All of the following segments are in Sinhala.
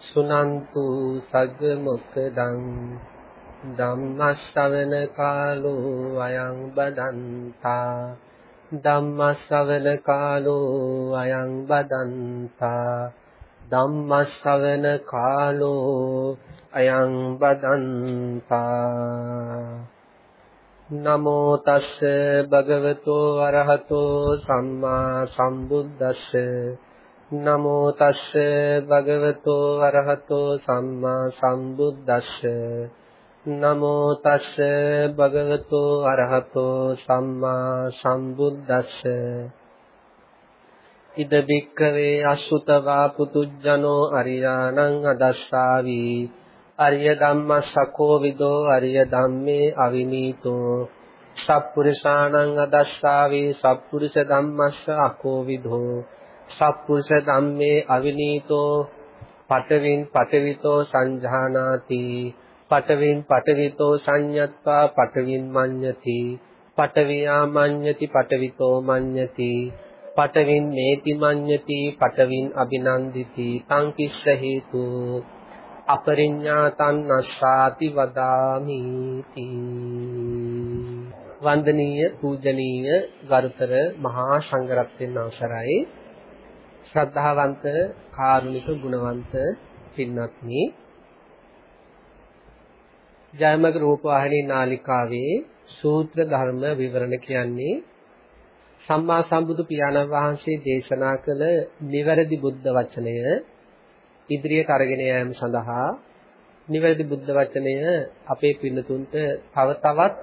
සුනන්තු සග්ග මොක්කදං ධම්මස්සවන කාලෝ අයං බදන්තා ධම්මස්සවන කාලෝ අයං බදන්තා ධම්මස්සවන කාලෝ අයං බදන්තා නමෝ තස්ස භගවතෝ අරහතෝ සම්මා සම්බුද්දස්ස නමෝ තස්ස භගවතෝ අරහතෝ සම්මා සම්බුද්දස්ස. නමෝ තස්ස භගවතෝ අරහතෝ සම්මා සම්බුද්දස්ස. ඉද බික්කවේ අසුතවා පුතුජනෝ අරියාණං අදස්සාවි. අරිය ධම්මස්සකෝ විදෝ අරිය ධම්මේ අවිනීතෝ. සප්පුරිසාණං අදස්සාවේ සප්පුරිස ධම්මස්ස අකෝ විදෝ. සප්පුරිස ධම්මේ අවිනීතෝ පඨවින් පඨවිතෝ සංජානාති පඨවින් පඨවිතෝ සංයත්වා පඨවින් මඤ්ඤති පඨවියා මඤ්ඤති පඨවිතෝ මඤ්ඤති පඨවින් මේති මඤ්ඤති පඨවින් අභිනන්දිති තං කිස්ස හේතු අපරිඤ්ඤාතං අස්සාති වදාමි වන්දනීය පූජනීය ගරුතර මහා සංඝරත්නයන් අවසරයි ශ්‍රද්ධාවන්ත කාරුණික ගුණවන්ත පින්වත්නි. ජයමග රූපවාහිනී නාලිකාවේ සූත්‍ර ධර්ම විවරණ කියන්නේ සම්මා සම්බුදු පියාණන් වහන්සේ දේශනා කළ නිවැරදි බුද්ධ වචනය ඉදිරියට අරගෙන යාම සඳහා නිවැරදි බුද්ධ වචනය අපේ පින්නතුන්ට තව තවත්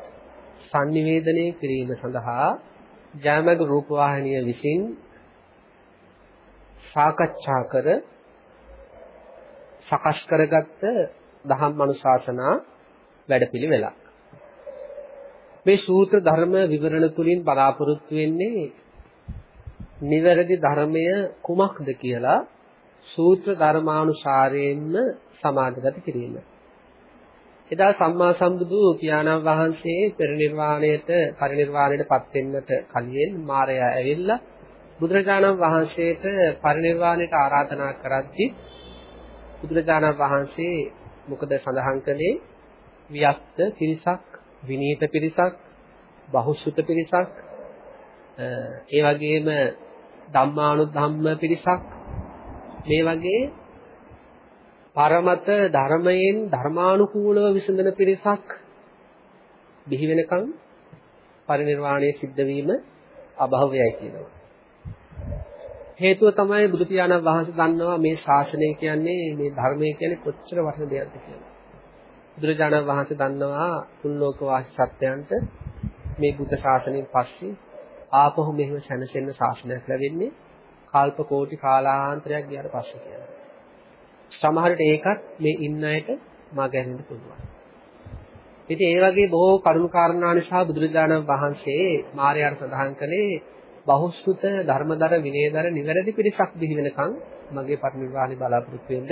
sannivedanaya කිරීම සඳහා ජයමග රූපවාහිනිය විසින් සාකච්ඡා කර සකස් කරගත්ත දහම් අනුශාසනා වැඩපිළිවෙලක්. මේ සූත්‍ර ධර්ම විවරණ තුලින් බලාපොරොත්තු වෙන්නේ නිවැරදි ධර්මය කුමක්ද කියලා සූත්‍ර ධර්මානුසාරයෙන්ම සමාජගත කිරීම. එදා සම්මා සම්බුදු පියාණන් වහන්සේ පරිනිර්වාණයට පරිනිර්වාණයට පත් වෙන්නට කලින් මාරයා ඇවිල්ලා බුදුරජාණන් වහන්සේට පරිනිර්වාණයට ආරාධනා කරද්දී බුදුරජාණන් වහන්සේ මොකද සඳහන් කළේ වියක්ත පිරිසක් විනීත පිරිසක් බහුසුත පිරිසක් ඒ වගේම ධම්මානුධම්ම පිරිසක් මේ වගේ පරමත ධර්මයෙන් ධර්මානුකූලව විසඳන පිරිසක් බිහි වෙනකන් පරිණිරවාණය සිද්ධ වීම අභව්‍යයි කියනවා. හේතුව තමයි බුදු පියාණන් වහන්සේ දන්නවා මේ ශාසනය කියන්නේ මේ ධර්මය කියන්නේ කොච්චර වටින දෙයක්ද කියලා. බුදුරජාණන් වහන්සේ දන්නවා තුන් ලෝක වාසී සත්‍යයන්ට මේ බුද්ධ ශාසනයෙන් පස්සේ ආපහු මෙහෙම සැනසෙන්න ශාසනයක් ලැබෙන්නේ කල්ප කෝටි කාලාන්තරයක් ගියාට පස්සේ කියනවා. සමහරට ඒකත් මේ ඉන්න අයට මගහැරෙන්න පුළුවන්. ඉතින් ඒ වගේ බොහෝ කරුණු කාරණා නිසා බුදුරජාණන් වහන්සේ මාර්යාට සඳහන් කළේ බහුශ්‍රුත ධර්මදර විනයදර නිවැරදි පිරිසක් බිහි වෙනකන් මගේ පරිනිර්වාණය බලාපොරොත්තු වෙන්න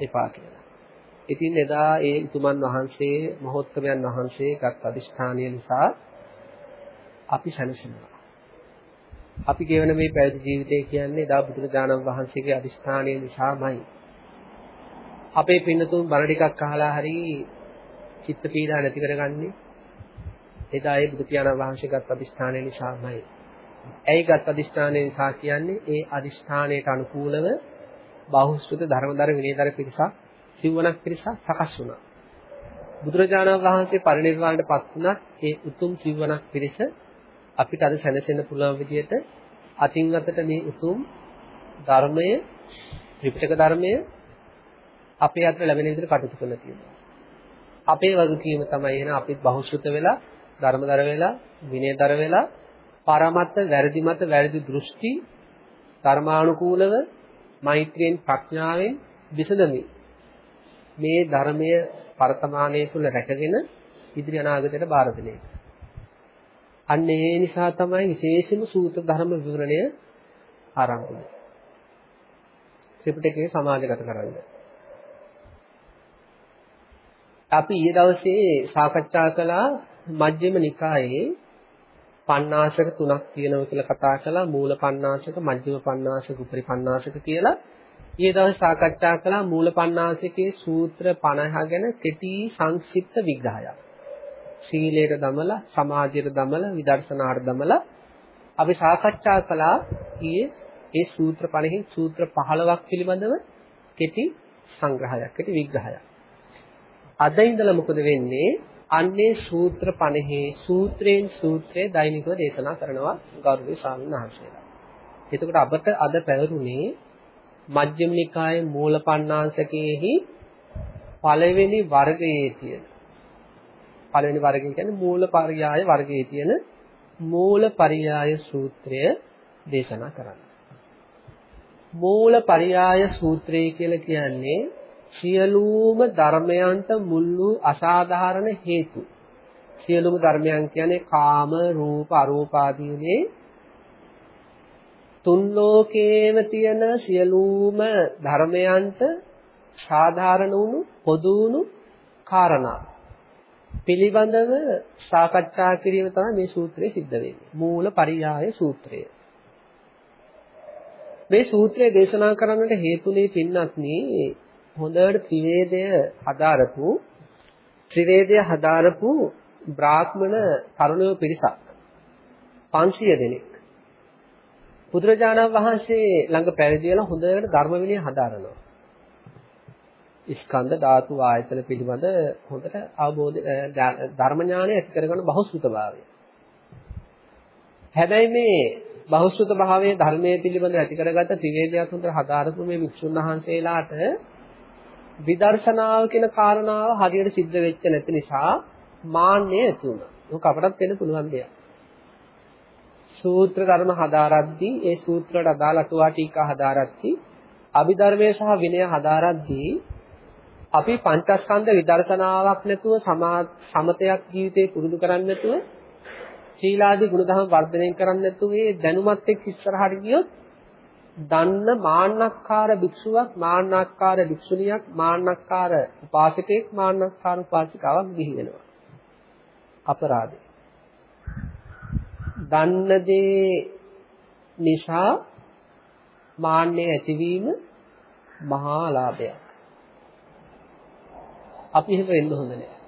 එපා කියලා. ඉතින් එදා ඒ උතුමන් වහන්සේ මහෝත්තමයන් වහන්සේ ගත් අදිෂ්ඨානය නිසා අපි සැනසෙනවා. අපි ගෙවන මේ පැවිදි ජීවිතය කියන්නේ දා බුදුරජාණන් වහන්සේගේ අදිෂ්ඨානය නිසාමයි. අපේ පින්නතුන් බණ ටිකක් අහලා හරි චිත්ත පීඩා නැති කරගන්නේ එදා ඒ බුදු පියාණන් වහන්සේගත් අදිෂ්ඨානය නිසාමයි. ඇයිගත් අදිෂ්ඨානය නිසා කියන්නේ ඒ අදිෂ්ඨානයට අනුකූලව බාහුශ්‍රත ධර්මදර විනයදර පිරිසක් සිවණක් පිරිසක් සකස් වුණා. බුදුරජාණන් වහන්සේ පරිනිර්වාණයට පත් වුණත් ඒ උතුම් සිවණක් පිරිස අපිට අද සැනසෙන්න පුළුවන් විදිහට අතින් අතට මේ උතුම් ධර්මය ත්‍රිපිටක ධර්මය අපේ අතට ලැබෙන විදිහට කටයුතු කරලා තියෙනවා. අපේ වගකීම තමයි එහෙනම් අපිත් බහුශෘත වෙලා ධර්මදර වෙලා විනයදර වෙලා පරමත්ත වැරදි මත වැරදි දෘෂ්ටි ධර්මානුකූලව මෛත්‍රියෙන් ප්‍රඥාවෙන් විසඳමි. මේ ධර්මය වර්තමානයේ තුල රැකගෙන ඉදිරි අනාගතයට බාර දෙන එක. අන්න ඒ නිසා තමයි විශේෂම සූත්‍ර ධර්ම විවරණය ආරම්භ වුනේ. ත්‍රිපිටකයේ සමාජගත කරන්නේ. අපි ඊයේ දවසේ සාකච්ඡා කළා මජ්ක්‍ධිම නිකායේ පණ්ණාසක තුනක් තියෙනවා කියලා කතා කළා. මූල පණ්ණාසක මජ්ක්‍ධිම පණ්ණාසක උපරි පණ්ණාසක කියලා. ඊයේ දවසේ සාකච්ඡා කළා මූල පණ්ණාසකේ සූත්‍ර 50 ගැන කෙටි සංක්ෂිප්ත විග්‍රහයක්. සීලයට දමලා සමාධියට දමලා විදර්ශනාට දමලා අපි සාකච්ඡා කළා ඊයේ ඒ සූත්‍ර 50 සූත්‍ර 15ක් පිළිබඳව කෙටි සංග්‍රහයක් කෙටි විග්‍රහයක්. අද ඉඳලා මොකද වෙන්නේ? අන්නේ සූත්‍ර 50 සූත්‍රයෙන් සූත්‍රය දෛනිකව දේශනා කරනවා ගෞරවනීය ස්වාමීන් වහන්සේලා. එතකොට අපට අද පැවරුනේ මජ්ක්‍ධිම නිකායේ මූලපණ්ණාසකයේහි පළවෙනි වර්ගයේ තියෙන පළවෙනි වර්ගය කියන්නේ මූලපරියාය වර්ගයේ තියෙන මූලපරියාය සූත්‍රය දේශනා කරන්න. මූලපරියාය සූත්‍රය කියලා කියන්නේ සියලුම ධර්මයන්ට මුල් වූ අසාධාරණ හේතු. සියලුම ධර්මයන් කියන්නේ කාම රූප අරූප ආදීනේ. තුන් ලෝකේම තියෙන සියලුම ධර්මයන්ට සාධාරණ වුණු පොදු වුණු කාරණා. පිළිබඳව සාකච්ඡා කිරීම තමයි මේ සූත්‍රයේ සිද්ධ වෙන්නේ. මූල පරියාය සූත්‍රය. මේ සූත්‍රය දේශනා කරන්නට හේතුනේ පින්නත්නි හොඳට ත්‍රිවේදය හදාරපු ත්‍රිවේදය හදාරපු බ්‍රාහ්මණ තරුණයෝ පිරිසක් 500 දෙනෙක් බුදුරජාණන් වහන්සේ ළඟ පැවිදි වෙලා හොඳට ධර්ම විනය හදාරනවා. ස්කන්ධ ධාතු ආයතන පිළිබඳ හොඳට අවබෝධ ධර්ම ඥානය ඇති කරගන්න බහුසුතභාවය. හැබැයි මේ බහුසුත භාවයේ ධර්මයේ පිළිබඳ ඇති කරගත්ත ත්‍රිවේදයක් හොඳට හදාරපු මේ වික්ෂුන් වහන්සේලාට විදර්ශනාව කියන කාරණාව හරියට සිද්ධ වෙච්ච නැති නිසා මාන්නය ඇති වුණා. ඒක අපටත් වෙන්න පුළුවන් දෙයක්. සූත්‍ර ධර්ම හදාරද්දී ඒ සූත්‍රයට අදාළ අටුවා ටීකා හදාරද්දී අභිධර්මයේ සහ විනය හදාරද්දී අපි පංචස්කන්ධ විදර්ශනාවක් නැතුව සමතයක් ජීවිතේ පුරුදු කරන්නේ නැතුව සීලාදී ගුණධර්ම වර්ධනය කරන්නේ නැතුව මේ දැනුමත් එක්ක ඉස්සරහට ගියොත් දන්න මාන්නක්කාර භික්ෂුවක් මාන්නක්කාර භික්ෂුණියක් මාන්නක්කාර උපාසකෙක් මාන්නක්කාර උපාසිකාවක් ගිහි වෙනවා. අපරාධේ දන්න දේ නිසා මාන්නය ඇතිවීම මහා ලාභයක්. අපි එහෙම වෙන්න හොඳ නැහැ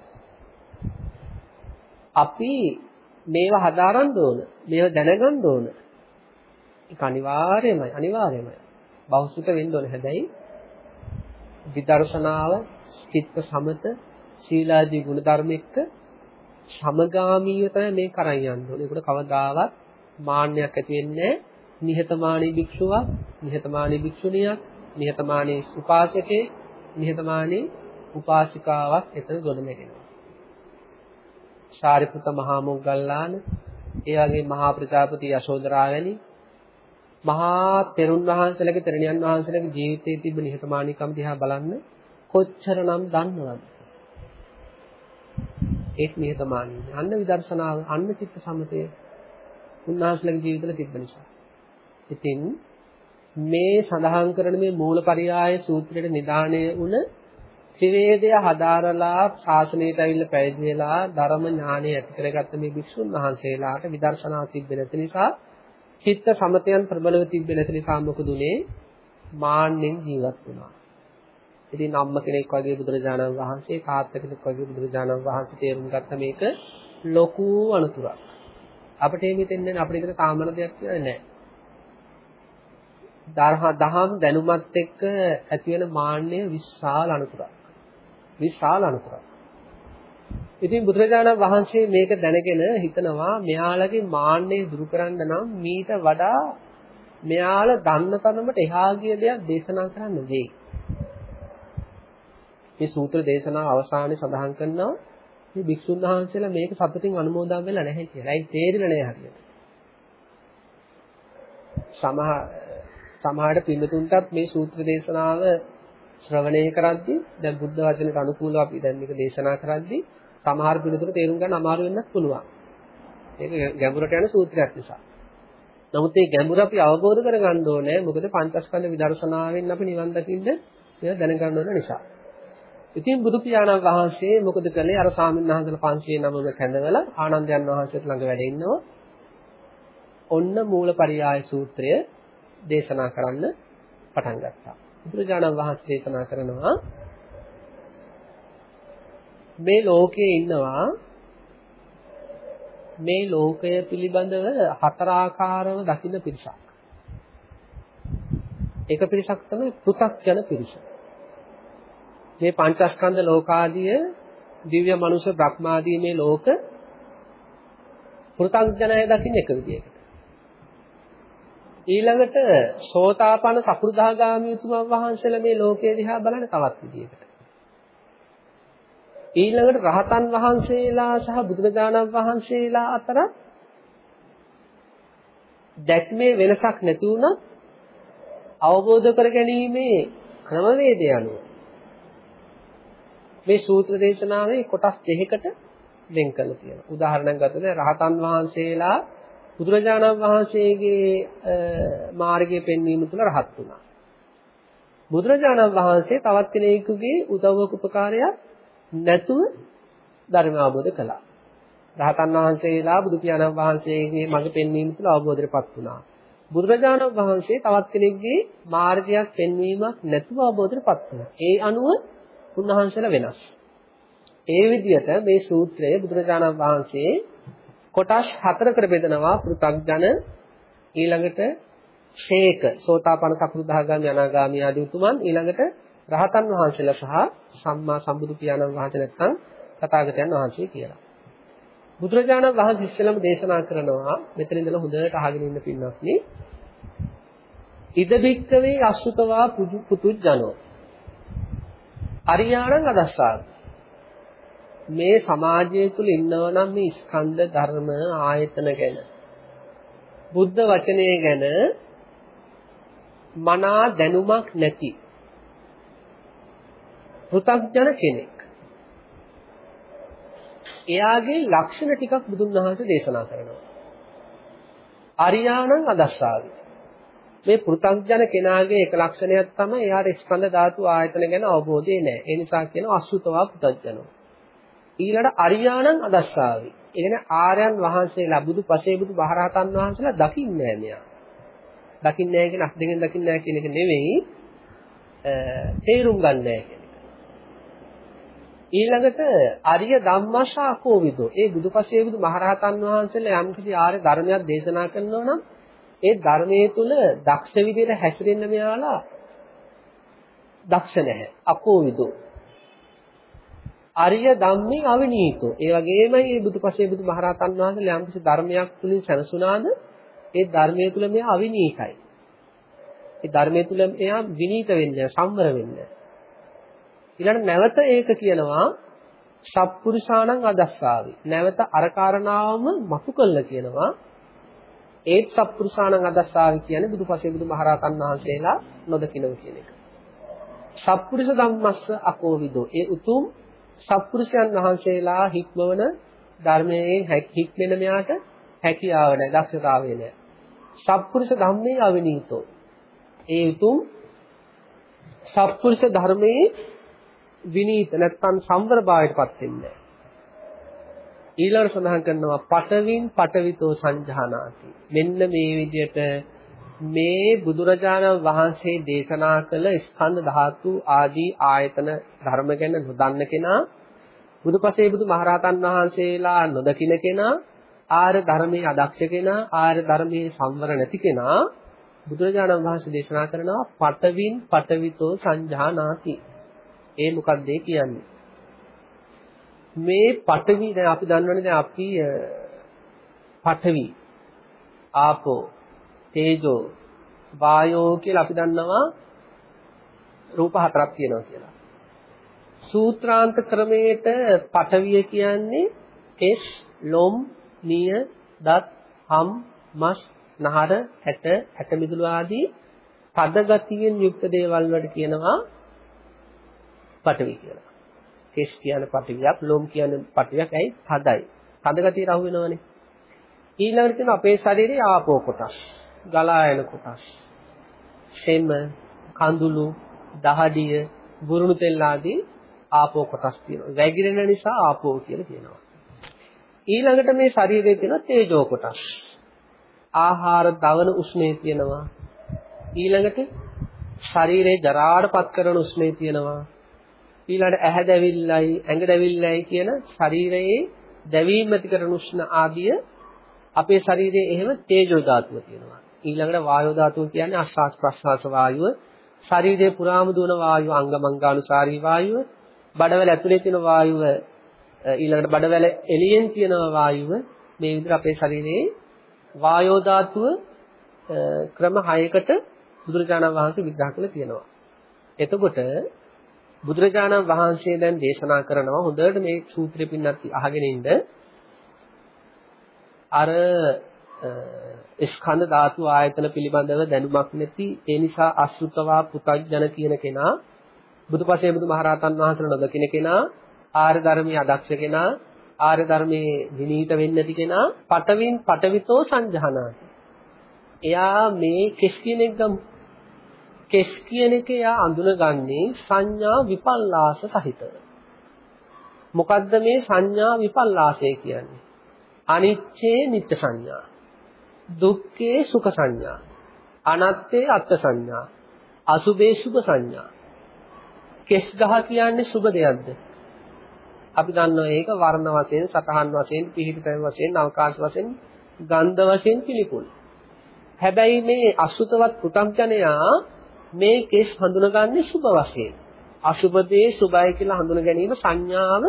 අපි මේවා හදාරන්න ඕන මේවා දැනගන්න ඕන. ඒක අනිවාර්යමයි අනිවාර්යමයි. බෞද්ධ වෙන්න ඕනේ. හැබැයි විදර්ශනාව, චිත්ත සමත, ශීලාදී ගුණ ධර්ම එක්ක සමගාමීව තමයි මේ කරන් යන්න ඕනේ. ඒකට කවදාවත් මාන්නයක් ඇති වෙන්නේ නිහතමානී භික්ෂුවක්, නිහතමානී භික්ෂුණියක්, නිහතමානී උපාසකේ, නිහතමානී උපාසිකාවක් එතන ගොඩනගෙනවා. ශාරිපුත මහා මොග්ගල්ලාන, ඒ වගේ මහා ප්‍රජාපති යශෝදරා වැනි මහා තෙරුන් වහන්සේලාගේ තෙරණියන් වහන්සේලාගේ ජීවිතයේ තිබෙන නිහතමානීකම දිහා බලන්න කොච්චරනම් දන්නවද? ඒත් නිහතමානී. අන්න විදර්ශනාව, අන්න චිත්ත සමතය උන්වහන්සේලාගේ ජීවිතවල තිබෙන නිසා. ඉතින් මේ සඳහන් කරන මේ මූලපරියාය සූත්‍රයේ නිදාණය වුණ ත්‍රිවේදය හදාරලා ශාසනයට ඇවිල්ලා පැවිදි වෙලා ධර්ම ඥානය ඇති කරගත්ත මේ භික්ෂුන් වහන්සේලාට විදර්ශනා තිබෙන නිසා චිත්ත සමතයන් ප්‍රබලව තිබෙන්නේ නැති නිසා මොකද උනේ? මාන්නෙන් ජීවත් වුණා. ඉතින් අම්ම කෙනෙක් වගේ බුදුරජාණන් වහන්සේ තාත්තා කෙනෙක් වගේ බුදුරජාණන් වහන්සේ තේරුම් ගත්ත මේක ලොකු අනුතුරක්. අපිට එහෙම හිතෙන්නේ අපිට ඉතන කාමන දෙයක් කියලා නෑ. දහම් දැනුමත් එක්ක ඇති වෙන මාන්නය විශාල අනුතුරක්. විශාල අනුතුරක්. ඉතින් බුදුරජාණන් වහන්සේ මේක දැනගෙන හිතනවා මෙයාලගේ මාන්නය දුරු කරන්න නම් මීට වඩා මෙයාලා දන්න තරමට එහා ගිය දෙයක් දේශනා කරන්න වෙයි. මේ සූත්‍ර දේශනාව අවසානයේ සඳහන් කරනවා මේ භික්ෂුන් වහන්සේලා මේක සතුටින් අනුමෝදන් වෙලා නැහැ කියලා. ඒයි තේරෙන්නේ නැහැ හරියට. සමහර සමහරට පින්නතුන්ටත් මේ සූත්‍ර දේශනාව ශ්‍රවණය කරද්දී දැන් බුද්ධ වචනයට අනුකූලව අපි දැන් මේක දේශනා කරද්දී සමහර පිළිතුරු තේරුම් ගන්න අමාරු වෙන්නත් පුළුවන්. ඒක ගැඹුරට යන සූත්‍රයක් නිසා. නමුත් මේ ගැඹුර අපි අවබෝධ කරගන්න ඕනේ මොකද පංචස්කන්ධ විදර්ශනාවෙන් අපි නිවන් දකින්න මේක දැනගන්න ඕන නිසා. ඉතින් බුදු පියාණන් වහන්සේ මොකද කළේ අර සාමින් වහන්සේලා 509ම කැඳවලා ආනන්දයන් වහන්සේත් ළඟ වැඩ ඉන්නවා. ඔන්න මූලපරියාය සූත්‍රය දේශනා කරන්න පටන් ගත්තා. බුදුරජාණන් වහන්සේ දේශනා කරනවා මේ ලෝකයේ ඉන්නවා මේ ලෝකය පිළිබඳව හතර ආකාරව දකින්න පිරිසක්. එක පිරිසක් තමයි පෘථග්ජන පිරිස. මේ පංචස්කන්ධ ලෝකාදිය දිව්‍ය මනුෂ්‍ය බ්‍රහ්මාදී මේ ලෝක පෘථග්ජනය දකින්න එක විදියකට. ඊළඟට සෝතාපන්න සකෘදාගාමී උතුමන් වහන්සේලා මේ ලෝකයේ දිහා බලන තවත් විදියකට. ඊළඟට රහතන් වහන්සේලා සහ බුදුරජාණන් වහන්සේලා අතර දැක්මේ වෙනසක් නැති වුණත් අවබෝධ කර ගැනීමේ ක්‍රමවේදය අනුව මේ සූත්‍ර දේශනාවේ කොටස් දෙකකට වෙන් කරලා තියෙනවා. උදාහරණයක් ගත්තොත් රහතන් වහන්සේලා බුදුරජාණන් වහන්සේගේ මාර්ගයේ පෙන්වීම තුළ රහත් වුණා. බුදුරජාණන් වහන්සේ තවත් කෙනෙකුගේ උදව්වක උපකාරයක් නැතුව ධර්ම අවබෝධ කළා. රහතන් වහන්සේලා බුදු පියාණන් වහන්සේගේ මඟ පෙන්වීම තුළ අවබෝධයටපත් වුණා. බුදුරජාණන් වහන්සේ තවත් කෙනෙක්ගේ මාර්ගයක් පෙන්වීමක් නැතුව අවබෝධයටපත් වුණා. ඒ අනුව උන්වහන්සේලා වෙනස්. ඒ විදිහට මේ සූත්‍රය බුදුරජාණන් වහන්සේ කොටස් හතරකට බෙදනවා පෘථග්ජන ඊළඟට ශේක සෝතාපන්න සකෘදාගාමි අනාගාමි ආදී උතුමන් ඊළඟට රහතන් වහන්සේලා සහ සම්මා සම්බුදු පියාණන් වහන්සේ නැත්නම් තථාගතයන් වහන්සේ කියලා. බුදුරජාණන් වහන්සේ ඉස්සෙල්ලම දේශනා කරනවා මෙතන ඉඳලා හොඳට අහගෙන ඉන්න පින්වත්නි. ඉද බික්කවේ අසුතවා පුතුජනෝ. අරියාණං අදස්සාව. මේ සමාජය තුල ඉන්නව නම් මේ ස්කන්ධ ධර්ම ආයතන ගැන බුද්ධ වචනය ගැන මනා දැනුමක් නැති පෘථග්ජන කෙනෙක්. එයාගේ ලක්ෂණ ටිකක් බුදුන් වහන්සේ දේශනා කරනවා. අරියාණං අදස්සාවි. මේ පෘථග්ජන කෙනාගේ එක ලක්ෂණයක් තමයි එයාට ස්කන්ධ ධාතු ආයතන ගැන අවබෝධය නැහැ. ඒ නිසා කියනවා අසුතවා පෘථග්ජනෝ. ඊළඟ අරියාණං අදස්සාවි. ඒ කියන්නේ ආර්යයන් වහන්සේලා බුදු පසේ බුදු බහරහතන් වහන්සේලා දකින්නේ නැහැ මෙයා. දකින්නේ නැහැ කියන අත් දෙකෙන් දකින්නේ නැහැ කියන එක නෙවෙයි තේරුම් ගන්න නැහැ ඊළඟට අරිය ධම්මශා කෝවිදෝ. ඒ බුදුපසේ බුදු මහරහතන් වහන්සේලා යම්කිසි ආර්ය ධර්මයක් දේශනා කරනවා නම් ඒ ධර්මයේ තුල දක්ෂ විදිහට හැසිරෙන්න මෙයාලා දක්ෂ නැහැ. අකෝවිදෝ. අරිය ධම්මේ අවිනීතෝ. ඒ වගේමයි මේ බුදුපසේ බුදු මහරහතන් වහන්සේලා යම්කිසි ධර්මයක් තුලින් සැනසුණාද ඒ ධර්මයේ තුල මෙයා අවිනීතයි. ඒ ධර්මයේ තුල එයා විනීත වෙන්නේ සම්වර වෙන්නේ ඊළඟ නැවත ඒක කියනවා සත්පුරුෂාණං අදස්සාවි. නැවත අර කාරණාවම මතු කළා කියනවා. ඒත් සත්පුරුෂාණං අදස්සාවි කියන්නේ බුදුපසේ බුදු මහරහතන් වහන්සේලා නොදකිනව කියන එක. සත්පුරුෂ ධම්මස්ස අකෝවිදෝ. ඒ උතුම් සත්පුරුෂයන් වහන්සේලා හික්මවන ධර්මයේ හික්මෙන මෙයාට හැකියාව නැහැ, දක්ෂතාවය නැහැ. සත්පුරුෂ ධම්මේ අවිනීතෝ. ඒ උතුම් සත්පුරුෂ ධර්මයේ විනීත නැත්නම් සංවර භාවයටපත් වෙන්නේ ඊළඟට සඳහන් කරනවා පටවින් පටවිතෝ සංජානාති. මෙන්න මේ විදිහට මේ බුදුරජාණන් වහන්සේ දේශනා කළ ස්කන්ධ ධාතු ආදී ආයතන ධර්ම ගැන නොදන්න කෙනා බුදුපසේ බුදු මහරහතන් වහන්සේලා නොදකින කෙනා ආර්ය ධර්මයේ අදක්ෂ කෙනා ආර්ය ධර්මයේ සංවර නැති කෙනා බුදුරජාණන් වහන්සේ දේශනා කරනවා පටවින් පටවිතෝ සංජානාති. ඒ මොකක්ද කියන්නේ? මේ පඨවි දැන් අපි දන්නවනේ දැන් අපි පඨවි ආපෝ තේජෝ වායෝ කියලා අපි දන්නවා රූප හතරක් තියෙනවා කියලා. සූත්‍රාන්ත ක්‍රමයට පඨවිය කියන්නේ එස් ලොම් නිය දත් හම් මස් නහර ඇට ඇට මිදුළු ආදී පද ගතියෙන් යුක්ත දේවල් වලට කියනවා පඨවි කියලා. කෙස් කියන පඨවියක්, ලොම් කියන පඨවියක්. ඇයි? හදයි. තද ගතියට අහු වෙනවනේ. ඊළඟට තියෙන අපේ ශරීරයේ ආපෝ කොටස්, ගලා යන කොටස්. සෙම, කඳුළු, දහඩිය, බුරුණු තෙල් ආදී ආපෝ කොටස් තියෙනවා. වැగిරෙන නිසා ආපෝ කියලා කියනවා. ඊළඟට මේ ශරීරයේ තියෙන තේජෝ කොටස්. ආහාර දවන උෂ්ණේ තියෙනවා. ඊළඟට ශරීරේ ජරාටපත් කරන උෂ්ණේ තියෙනවා. ඊළඟට ඇහැ දැවිල්ලයි, ඇඟ දැවිල්ලයි කියන ශරීරයේ දැවීම ඇති කරන උෂ්ණ ආදිය අපේ ශරීරයේ එහෙම තේජෝ ධාතුව තියෙනවා. ඊළඟට වායෝ ධාතුව කියන්නේ ආශ්වාස ප්‍රශ්වාස වායුව, ශරීරයේ පුරාම දුවන වායුව අංගමංගානුසාරී වායුව, බඩවැල ඇතුලේ තියෙන වායුව ඊළඟට බඩවැල එළියෙන් තියෙන වායුව මේ විදිහට අපේ ශරීරයේ වායෝ ධාතුව ක්‍රම 6කට බුදුරජාණන් වහන්සේ විග්‍රහ කරලා තියෙනවා. එතකොට බුදුරජාණන් වහන්සේ දැන් දේශනා කරනවා හොඳට මේ සූත්‍රෙ පින්නත් අහගෙන ඉන්න. අර ස්කන්ධ ධාතු ආයතන පිළිබඳව දැනුමක් නැති ඒ නිසා අසුතවා පුතඥන කියන කෙනා බුදුපසේ බුදුමහරහතන් වහන්සේලා නොදකින කෙනා ආර්ය ධර්මයේ අදක්ෂ කෙනා ආර්ය ධර්මයේ විනීත වෙන්නේ නැති කෙනා පටවින් පටවිතෝ සංජහනාති එයා මේ කෙස් කියන එක ගමු කෙස් කියන එක එයා අඳුනගන්නේ සංඥා විපල්ලාස සහිතව. මොකද්ද මේ සංඥා විපල්ලාසය කියන්නේ? අනිච්චේ නිත්‍ය සංඥා. දුක්ඛේ සුඛ සංඥා. අනත්තේ අත්ථ සංඥා. අසුභේ සුභ සංඥා. කෙස් ගහ කියන්නේ සුභ දෙයක්ද? අපි දන්නවා ඒක වර්ණ වශයෙන්, සතහන් වශයෙන්, පිහිටි තැන් වශයෙන්, අවකාශ වශයෙන්, ගන්ධ වශයෙන් පිළිකුල්. හැබැයි මේ අසුතවත් පුතම්ජනයා මේ කෙස් හඳුනගන්නේ සුභ වශයෙන්. අසුභ දේ සුභයි කියලා හඳුන ගැනීම සංඥාව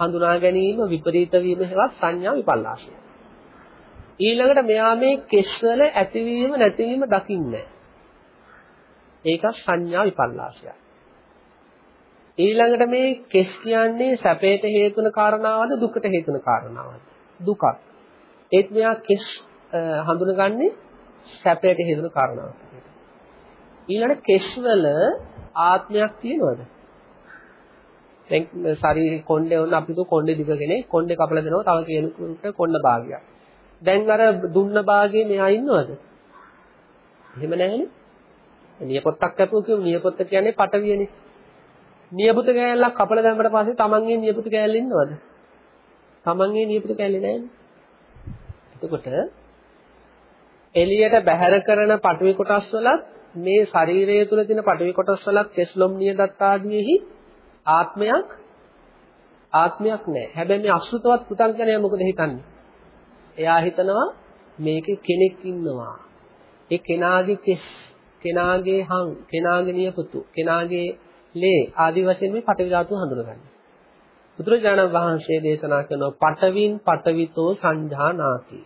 හඳුනා ගැනීම විපරීත වීම හෙවත් සංඥා විපල්ලාශය. ඊළඟට මෙයා මේ කෙස්වල ඇතිවීම නැතිවීම දකින්නේ ඒක සංඥා විපල්ලාශයක්. ඊළඟට මේ කෙස් කියන්නේ සැපයට හේතුන කාරණාවද දුකට හේතුන කාරණාවද? දුකක්. ඒත් මෙයා කෙස් හඳුනගන්නේ සැපයට හේතුන කාරණාවක්. ඊළඟ කෙස්වල ආත්මයක් තියෙනවද? දැන් ශරීරේ කොණ්ඩේ වුණ අපි તો කොණ්ඩේ දිග කෙනෙක් කොණ්ඩේ කපලා දෙනවා තව කෙනෙකුට කොණ්ඩ භාගයක්. දැන් අර දුන්න භාගයේ මෙහා ඉන්නවද? එහෙම නැහැනේ. නියපොත්තක් කැපුව කියමු නියපොත්ත කියන්නේ පටවියනේ. නියපොත කෑල්ලක් කපලා දැම්මට පස්සේ තමන්ගේ නියපොත කෑල්ල ඉන්නවද? තමන්ගේ නියපොත කෑල්ලේ නැහැනේ. එතකොට එළියට බැහැර කරන පටවි කොටස් වලත් මේ ශරීරය තුළ තියෙන පටවි කොටස් වල කෙස්ලොම් නියදත් ආදීෙහි ආත්මයක් ආත්මයක් නැහැ. හැබැයි මේ අසුතවත් පුතංජනයා මොකද හිතන්නේ? එයා හිතනවා මේකේ කෙනෙක් ඉන්නවා. ඒ කෙනාගේ කෙස්, කෙනාගේ හං, කෙනාගේ නියපොතු, කෙනාගේ ලේ ආදී වශයෙන් මේ පටවි ධාතුව හඳුනගන්නේ. බුදුරජාණන් වහන්සේ දේශනා කරන පටවින් පටවිතෝ සංජානාති.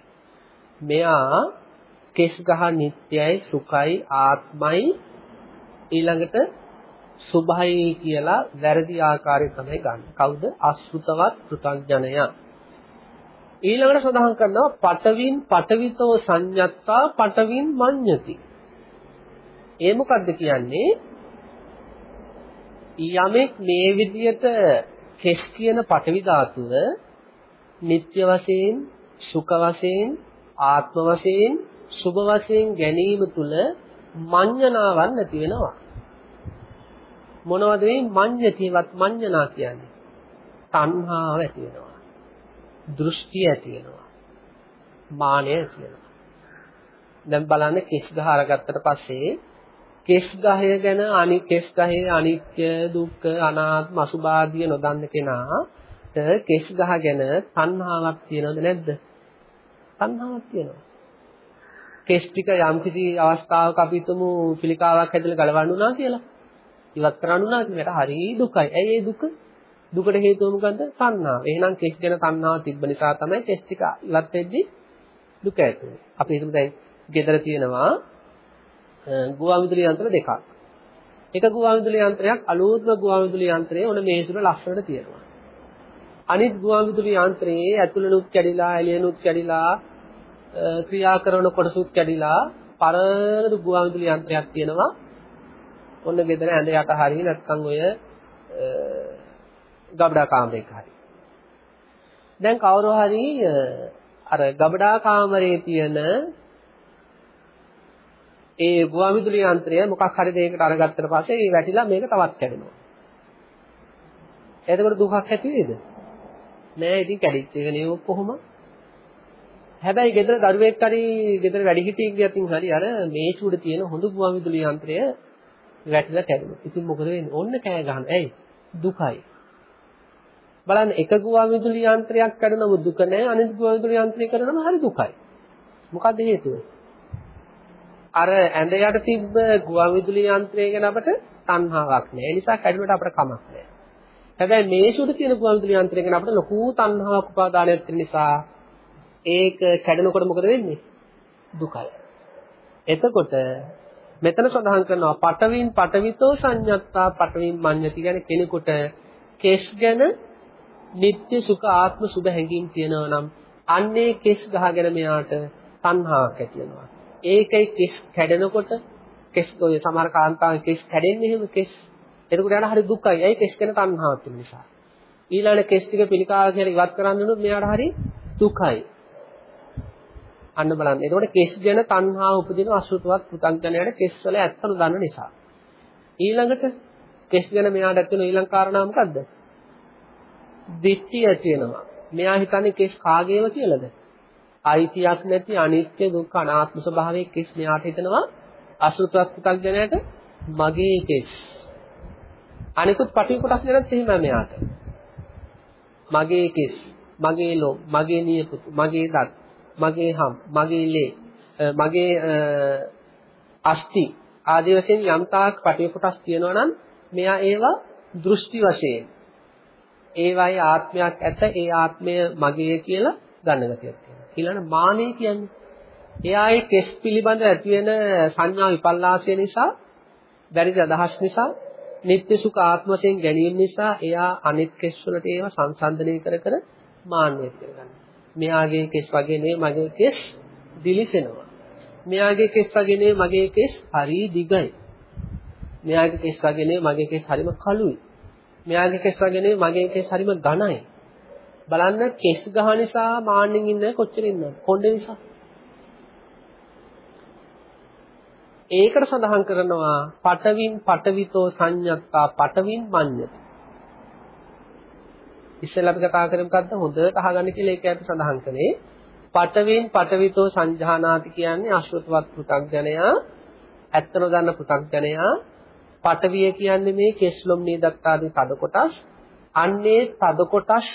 මෙයා කෙස් ගහ නිට්ටයයි සුඛයි ආත්මයි ඊළඟට සුභයි කියලා වැරදි ආකාරයෙන් තමයි ගන්න. කවුද? අසුතවත් පෘථග්ජනයා. ඊළඟට සඳහන් කරනවා පටවින් පටවිතෝ සංඤත්තා පටවින් මඤ්ඤති. ඒ මොකද්ද කියන්නේ? යමෙක් මේ විදියට කෙස් කියන පටවි ධාතුව නিত্য වශයෙන් සුඛ වශයෙන් ආත්ම වශයෙන් සුභ වශයෙන් ගැනීම තුල මඤ්ඤණාවක් නැති වෙනවා. මොනවද මේ මඤ්ඤතිවත් මඤ්ඤණා කියන්නේ? තණ්හාව ඇති වෙනවා. දෘෂ්ටි ඇති වෙනවා. මානය ඇති වෙනවා. දැන් බලන්න කෙස් ගහ අරගත්තට පස්සේ කෙස් ගහය ගැන අනිත් කෙස් ගහේ අනිත්‍ය දුක්ඛ අනාත්ම අසුභාදිය නොදන්න කෙනාට කෙස් ගහ ගැන තණ්හාවක් තියෙනවද නැද්ද? තණ්හාවක් තියෙනවා. කෙස් ටික යම්කිසි අවස්ථාවක අපි හිතමු පිළිකාවක් හැදලා ගලවන්න උනා කියලා. ඉවත් කරන්න උනා කියනට හරි දුකයි. ඇයි ඒ දුක? දුකට හේතුව මොකද්ද? තණ්හාව. එහෙනම් කෙස් ගැන තණ්හාව තිබ්බ නිසා තමයි කෙස් ටික ඉවත් වෙද්දී දුක ඇති වෙන්නේ. අපි හිතමු දැන් ගෙදර තියෙනවා ගුවන්විදුලි යන්ත්‍ර දෙකක්. එක ගුවන්විදුලි යන්ත්‍රයක් අලුත්ම ගුවන්විදුලි යන්ත්‍රය ඔන්න මේසුර ලස්සනට තියෙනවා. අනිත් ගුවන්විදුලි යන්ත්‍රයේ ඇතුළනුත් කැඩිලා එළියනුත් කැඩිලා ක්‍රියා කරන කොටසුත් කැඩිලා පරණ ගුවන්විදුලි යන්ත්‍රයක් තියෙනවා. ඔන්න ගෙදර ඇඳ යට හරිය නැත්නම් ඔය ගබඩා කාමරයක හරි. දැන් කවුරු හරි අර ගබඩා කාමරයේ තියෙන ඒ ගුවන්විදුලි යන්ත්‍රය මොකක් හරි දෙයකට අරගත්තට පස්සේ ඒ වැටිලා මේක තවත් කැඩෙනවා. එතකොට දුකක් ඇති වේද? නෑ ඉතින් කැඩිච්ච එක නේ කොහොම? හැබැයි ගෙදර දරුවෙක් හරි ගෙදර වැඩිහිටියෙක් යතින් හරි අර මේසුවට තියෙන හොඳ ගුවන්විදුලි යන්ත්‍රය වැටිලා කැඩුණා. ඉතින් මොකද වෙන්නේ? ඔන්න කෑ ගහන. ඇයි? දුකයි. බලන්න එක ගුවන්විදුලි යන්ත්‍රයක් කඩනම දුක නෑ අනිත් ගුවන්විදුලි යන්ත්‍රය කරනම හරි දුකයි. මොකද හේතුව? අර ඇඳ යට තිබ්බ ගුවන්විදුලි යන්ත්‍රය ගැන අපට තණ්හාවක් නෑ. ඒ නිසා කැඩුණට අපට කමක් නෑ. හැබැයි මේ සුදු තියෙන ගුවන්විදුලි යන්ත්‍රය ගැන අපට ලොකු තණ්හාවක් උපාදානයක් තියෙන නිසා ඒක කැඩෙනකොට මොකද වෙන්නේ? දුකයි. එතකොට මෙතන සඳහන් කරනවා පටවින් පටවිතෝ සංඤත්තා පටවින් මඤ්ඤති කියන්නේ කෙනෙකුට කෙස් ගැන නিত্য සුඛ ආත්ම සුභ හැඟීම් තියෙනවා නම් අන්නේ කෙස් ගහගෙන මෙයාට තණ්හාවක් ඇති වෙනවා. ඒකයි කෙස් කැඩෙනකොට කෙස් ඔය සමහර කාන්තාවන් කෙස් කැඩෙන්නේ එහෙම කෙස්. එතකොට යන හරි දුකයි. ඇයි කෙස් ගැන තණ්හාවක් තියෙන නිසා. ඊළඟ කෙස් ටික පිළිකාව කියලා ඉවත් කරන්න උනොත් මෙයාට හරි දුකයි. අන්න බලන්න. එතකොට කෙස් ගැන තණ්හාව උපදින අසුතවත් පුතග්ජනයට කෙස් වල ඇත්තම දන්න නිසා. ඊළඟට කෙස් ගැන මෙයාට ඇති වෙන ඊළඟ කාරණා මොකද්ද? දිට්ඨිය ඇති වෙනවා. මෙයා හිතන්නේ කෙස් කාගේව කියලාද? අයිතියක් නැති අනිත්‍ය දුක්ඛ අනාත්ම ස්වභාවයේ කෙස් මෙයාට හිතනවා අසුතවත් පුතග්ජනයට මගේ කෙස්. අනිකුත් පටි කොටස් ගැනත් එහෙමයි මෙයාට. මගේ කෙස්, මගේ ලොම්, මගේ නියපොතු, මගේ දත්, මගේ හම්, මගේ ලේ, මගේ අස්ති ආදී වශයෙන් යම් තාක් පටි කොටස් තියෙනවා නම් මෙයා ඒවා දෘෂ්ටි වශයෙන් ඒවයි ආත්මයක් ඇත ඒ ආත්මය මගේ කියලා ගන්න ගතියක් තියෙනවා. ඊළඟ මානෙ කියන්නේ එයාගේ කෙස් පිළිබඳ ඇති වෙන සංඥා විපල්ලාසය නිසා බැරිද අදහස් නිසා නিত্য සුඛ ආත්ම වශයෙන් ගැනීම නිසා එයා අනිත් කෙස් වලට ඒව සංසන්දනය කර කර මාන්නය කරගන්නවා. මෙයාගේ කෙස් වගේ නේ මගේ කෙස් දිලිසෙනවා. මෙයාගේ කෙස් වගේ නේ මගේ කෙස් හරි දිගයි. මෙයාගේ කෙස් වගේ නේ මගේ කෙස් හරිම කළුයි. මෙයාගේ කෙස් වගේ නේ මගේ කෙස් හරිම ඝනයි. බලන්න කෙස් ගහ නිසා මාන්නෙන් ඉන්න කොච්චර ඉන්නවද? කොණ්ඩේ නිසා. ඒකට සඳහන් කරනවා පටවින් පටවිතෝ සංඤත්තා පටවින් මඤ්ඤති. ඉස්සෙල්ලා අපි කතා කරේ මොකද්ද? හොඳට අහගන්න කියලා ඒක අපි සඳහන් කළේ. පටවින් පටවිතෝ සංජානාති කියන්නේ අශ්‍රතවත් පෘථග්ජනයා ඇත්ත නොදන්න පෘථග්ජනයා පටවිය කියන්නේ මේ කෙස්ලොම් නේදත් ආදී තද කොටස්. අන්නේ තද කොටස්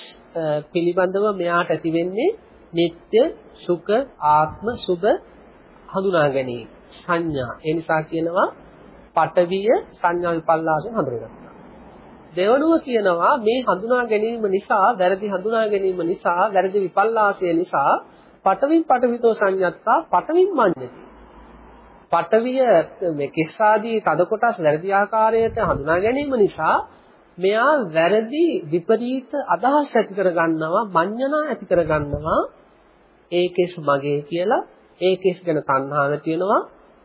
පිළිබඳව මෙයාට ඇති වෙන්නේ නিত্য සුඛ ආත්ම සුභ හඳුනා ගැනීම සංඥා. ඒ නිසා කියනවා පටවිය සංඥා විපල්ලාසෙන් හඳුනගත්තා. දෙවනුව කියනවා මේ හඳුනා ගැනීම නිසා වැරදි හඳුනා ගැනීම නිසා වැරදි විපල්ලාසය නිසා පටවින් පටවිතෝ සංඥත්තා පටවින් මඤ්ඤති. පටවිය මේ කිස්සාදී තද කොටස් වැරදි ආකාරයට හඳුනා ගැනීම නිසා මෙයා වැරදි විපරීත අදහස් ඇති කරගන්නවා මඤ්ඤණා ඇති කරගන්නවා ඒකෙස් මගේ කියලා ඒකෙස් ගැන තණ්හාව තියෙනවා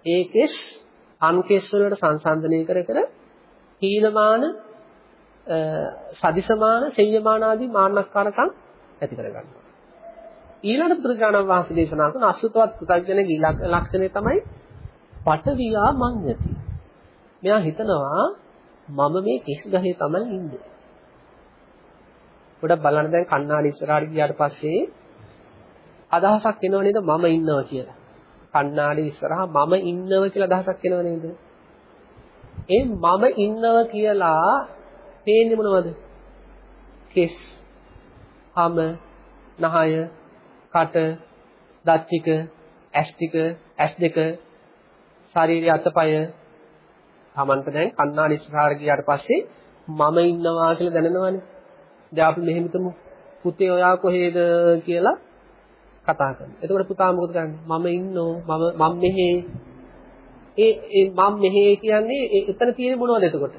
ඒකෙස් අන්කෙස් වලට සංසන්දනය කර කර හීනමාන සදිසමාන සෙය්‍යමාන ආදී මාන්නක්කාරකම් ඇති කරගන්නවා ඊළඟ පුදුජානන් වහන්සේ දේශනා කරන අසුතවත් පුතග්ජනගේ ලක්ෂණය තමයි පටවියා මඤ්ඤති. මෙයා හිතනවා මම මේ කිස් ගහේ තමයි ඉන්නේ. පොඩක් බලන්න දැන් කණ්ණාඩි ඉස්සරහට ගියාට පස්සේ අදහසක් එනව නේද මම ඉන්නවා කියලා. කණ්ණාඩි ඉස්සරහා මම ඉන්නව කියලා අදහසක් එනව නේද? ඒ මම ඉන්නව කියලා පේන්නේ මොනවද? කෙස්, හම, නහය, කට, දත් ටික, ඇස් ටික, ඇස් දෙක ශාරීරික අතපය තමන්ට දැන් කන්නාඩි ඉස්සරහට ගියාට පස්සේ මම ඉන්නවා කියලා දැනෙනවනේ. දැන් අපි මෙහෙම හිතමු. පුතේ ඔයා කොහෙද කියලා කතා කරනවා. එතකොට පුතා මොකද කරන්නේ? මම ඉන්නෝ මම මම මෙහෙ ඒ ඒ මම මෙහෙ කියන්නේ එතන තියෙන්නේ මොනවද එතකොට?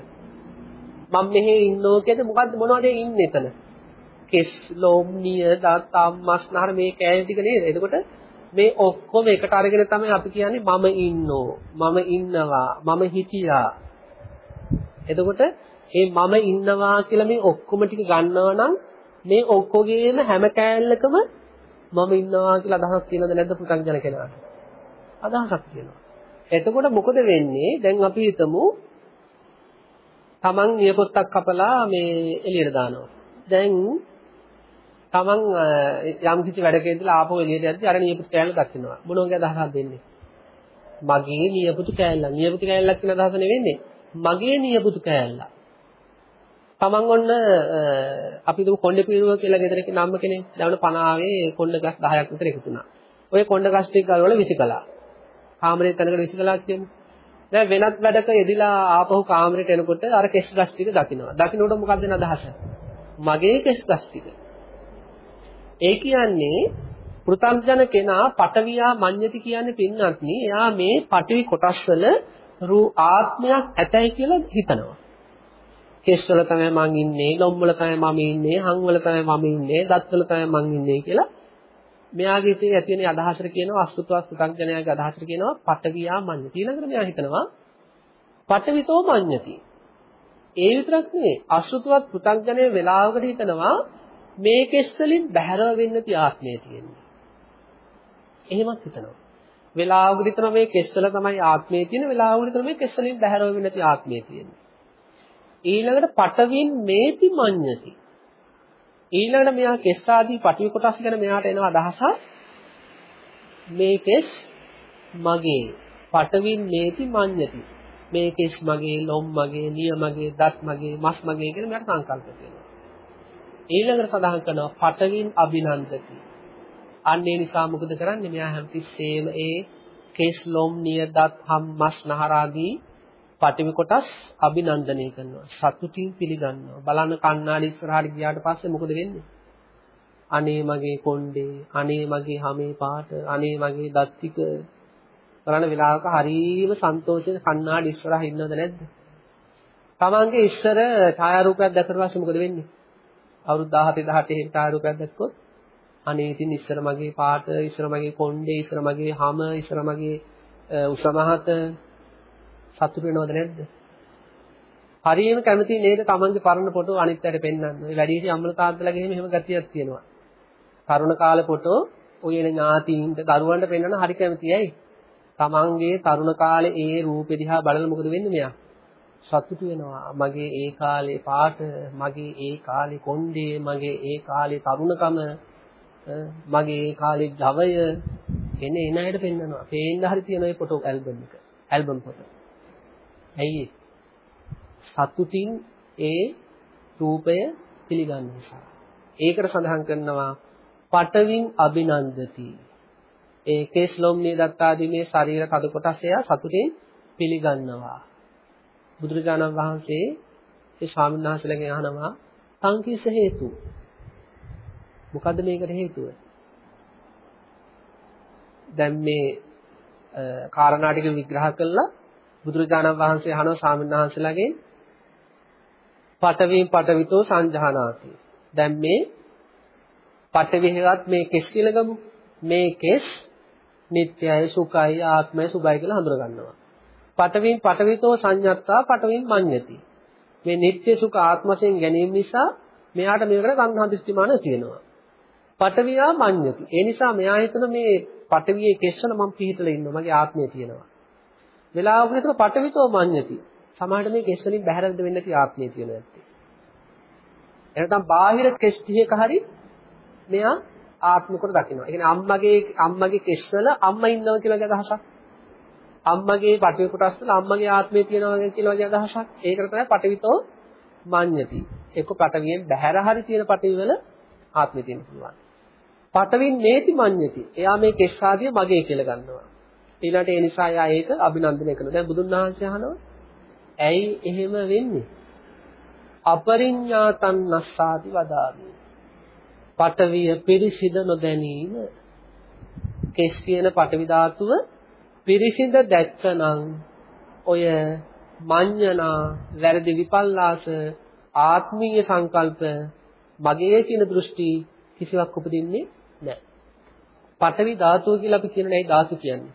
මම මෙහෙ ඉන්නෝ කියන්නේ මොකද්ද මොනවද ඉන්නේ එතන? කෙස් ලොම් නිය දත් අම්මස් නහර මේ කෑලි ටික නේද? එතකොට මේ ඔක්කොම එකට අරගෙන තමයි අපි කියන්නේ මම ඉන්නෝ මම ඉන්නවා මම හිටියා එතකොට ඒ මම ඉන්නවා කියලා මේ ඔක්කොම ටික ගන්නවා නම් මේ ඔක්කොගේම හැම කෑල්ලකම මම ඉන්නවා කියලා අදහසක් තියෙනවද නැද්ද පුතංජන කෙනාට? අදහසක් තියෙනවා. එතකොට මොකද වෙන්නේ? දැන් අපි හිතමු තමන් නියපොත්තක් කපලා මේ එළියට දානවා. දැන් තමන් යම් කිසි වැඩක ඉඳලා ආපහු එළියට යද්දි අර නියපොත්ත කෑල්ල දකින්නවා. මොන වගේ අදහසක් දෙන්නේ? මගේ නියපොතු කෑල්ල. නියපොතු කෑල්ලක් කියන අදහස නෙවෙන්නේ. මගේ නියපොතු කෑල්ල. තමන් ඔන්න අපි දුක කොණ්ඩේ පීරුව කියලා ගෙදරක නම්ම කෙනෙක් දැවන පනාවේ කොණ්ඩ ගස් 10ක් විතර එකතු වුණා. ඔය කොණ්ඩ ගස් ටික ගලවල විසිකලා. කාමරේ තැනකට විසිකලා කියමු. දැන් වෙනත් වැඩක යෙදිලා ආපහු කාමරේට එනකොට අර කෙස් ගස් ටික දකින්නවා. දකින්නකොට මොකක්ද අදහස? මගේ කෙස් ගස් ටික. ඒ කියන්නේ පෘථග්ජන කෙනා පටවියා මඤ්ඤති කියන්නේ පින්නත්නි එයා මේ පටවි කොටස් වල රූ ආත්මයක් ඇතයි කියලා හිතනවා. කෙස් වල තමයි මං ඉන්නේ, ලොම් වල තමයි මම ඉන්නේ, හං වල තමයි මම ඉන්නේ, දත් වල තමයි මං ඉන්නේ කියලා මෙයාගේ හිතේ ඇති වෙන අදහසට කියනවා අසුතවත් පුතග්ජනයාගේ අදහසට කියනවා පටවියා මඤ්ඤති. ඊළඟට මෙයා හිතනවා පටවිතෝ මඤ්ඤති. ඒ විතරක් නෙවෙයි අසුතවත් පුතග්ජනය වෙලාවකට හිතනවා මේ කෙස් වලින් බැහැරව වෙන්න තියාත්මය තියෙන්නේ. එහෙමත් හිතනවා. වෙලාවකට හිතනවා මේ කෙස් වල තමයි ආත්මය තියෙන්නේ වෙලාවකට හිතනවා මේ කෙස් වලින් බැහැරව වෙන්න තියාත්මය තියෙන්නේ. ඊළඟට පටවින් මේති මඤ්ඤති. ඊළඟට මෙයා කෙස් ආදී පටවි කොටස් ගැන මෙයාට එන අදහසක් මේ කෙස් මගේ පටවින් මේති මඤ්ඤති. මේ කෙස් මගේ, ලොම් මගේ, නිය මගේ, දත් මගේ, මස් මගේ කියලා මෙයාට සංකල්ප තියෙනවා. ඊළඟට සඳහන් කරනවා පටවින් අභිනන්දති. අන්න ඒ නිසා මොකද කරන්නේ? මෙයා හැමතිස්සෙම ඒ කෙස්, ලොම්, නිය, දත්, හම්, මස්, නහර ආදී පටිවි කොටස් අභිනන්දනය කරනවා. සතුටින් පිළිගන්නවා. බලන්න කණ්ණාඩි ඉස්සරහට ගියාට පස්සේ මොකද වෙන්නේ? අනේ මගේ කොණ්ඩේ, අනේ මගේ හැමේ පාට, අනේ මගේ දත් ටික බලන්න වෙලාවක හරීම සන්තෝෂයෙන් කණ්ණාඩි ඉස්සරහ ඉන්නවද නැද්ද? තමන්ගේ ඉස්සර ඡායාරූපයක් දැක්කට පස්සේ මොකද වෙන්නේ? අවුරුදු 17 18 එහෙම ඡායාරූපයක් දැක්කොත් අනේ ඉතින් ඉස්සර මගේ පාට, ඉස්සර මගේ කොණ්ඩේ, ඉස්සර මගේ හැම, ඉස්සර මගේ උසමහත සතුට වෙනවද නැද්ද? හරියම කැමති නේද තමන්ගේ පරණ ෆොටෝ අනිත් අයට පෙන්වන්න. ඔය වැඩිහිටි අම්මල තාත්තලාගේ එහෙම එහෙම ගතියක් තියෙනවා. තරුණ කාල ෆොටෝ ඔය එන ඥාතීන්ට දරුවන්ට පෙන්වන්න හරි කැමතියි. ඇයි? තමන්ගේ තරුණ කාලේ ඒ රූපෙ දිහා බලලා මොකද වෙන්නේ මෙයා? සතුටු වෙනවා. මගේ ඒ කාලේ පාට, මගේ ඒ කාලේ කොණ්ඩේ, මගේ ඒ කාලේ තරුණකම, මගේ ඒ කාලේ ජවය එන එන අයට පෙන්වනවා. පේන්න හරි තියෙන ඔය ෆොටෝ ඇල්බම් එක. Album photo. ඇයි සතුටින් ඒ රූපය පිළිගන්න නිසා. ඒකට සඳහන් කරනවා පටවින් අභිනන්දති. ඒ කේස්ලොම්නිය දත්තාදී මේ ශරීර කද කොටස් එයා සතුටින් පිළිගන්නවා. බුදුරජාණන් වහන්සේ ඒ ස්වාමීන් වහන්සේලාගෙන් අහනවා සංකීස හේතු. මොකද්ද මේකට හේතුව? දැන් මේ කාරණා ටික විග්‍රහ කළා බුදුරජාණන් වහන්සේ අහනවා ස්වාමීන් වහන්සේලාගෙන් පඨවීන් පඨවිතෝ සංජානාති. දැන් මේ පඨවිහෙවත් මේ කෙස් කියලා ගමු. මේ කෙස් නිට්ටයයි සුඛයි ආත්මයි සුභයි කියලා හඳුර ගන්නවා. පඨවීන් පඨවිතෝ සංඤත්තා පඨවීන් මඤ්ඤති. මේ නිට්ටය සුඛ ආත්මයෙන් ගැනීම නිසා මෙයාට මේකට සංහා දෘෂ්ටිමාන ඇති වෙනවා. පඨවියා මඤ්ඤති. ඒ නිසා මෙයා හිතන මේ පඨවියේ කෙස්වල මම පිහිටලා ඉන්නවා. මගේ ආත්මය තියෙනවා. වෙලාවක විතර පටවිතෝ මඤ්ඤති. සමහරට මේ කෙස් වලින් බැහැරද වෙන්නේ නැති ආත්මය තියෙන ඇත්තේ. එනතම් බාහිර කෙස් ටික හරි මෙයා ආත්ම කොට දකිනවා. ඒ කියන්නේ අම්මගේ අම්මගේ කෙස් වල අම්මා ඉන්නවා කියලා අදහසක්. අම්මගේ පටවි කොටස් වල අම්මගේ ආත්මය තියෙනවා කියලා වගේ අදහසක්. ඒකට තමයි පටවිතෝ මඤ්ඤති. එක්ක පටවියෙන් බැහැර හරි තියෙන පටවි වල ආත්මය තියෙන්න පුළුවන්. පටවින් මේති මඤ්ඤති. එයා මේ කෙස් ආදිය මගේ කියලා ගන්නවා. ඊළඟට ඒ නිසා යා ඒක අභිනන්දනය කරනවා. දැන් බුදුන් වහන්සේ අහනවා ඇයි එහෙම වෙන්නේ? අපරිඤ්ඤාතං නස්සාති වදාමි. පඨවිය පිරිසිද නොදැනීම කෙස් කියන පඨවි ධාතුව පිරිසිඳ දැක්කනම් ඔය මඤ්ඤණා වැරදි විපල්ලාස ආත්මීය සංකල්ප මගේ කියන දෘෂ්ටි කිසිවක් උපදින්නේ නැහැ. පඨවි ධාතුව කියලා අපි කියන්නේ ඇයි ධාතු කියන්නේ?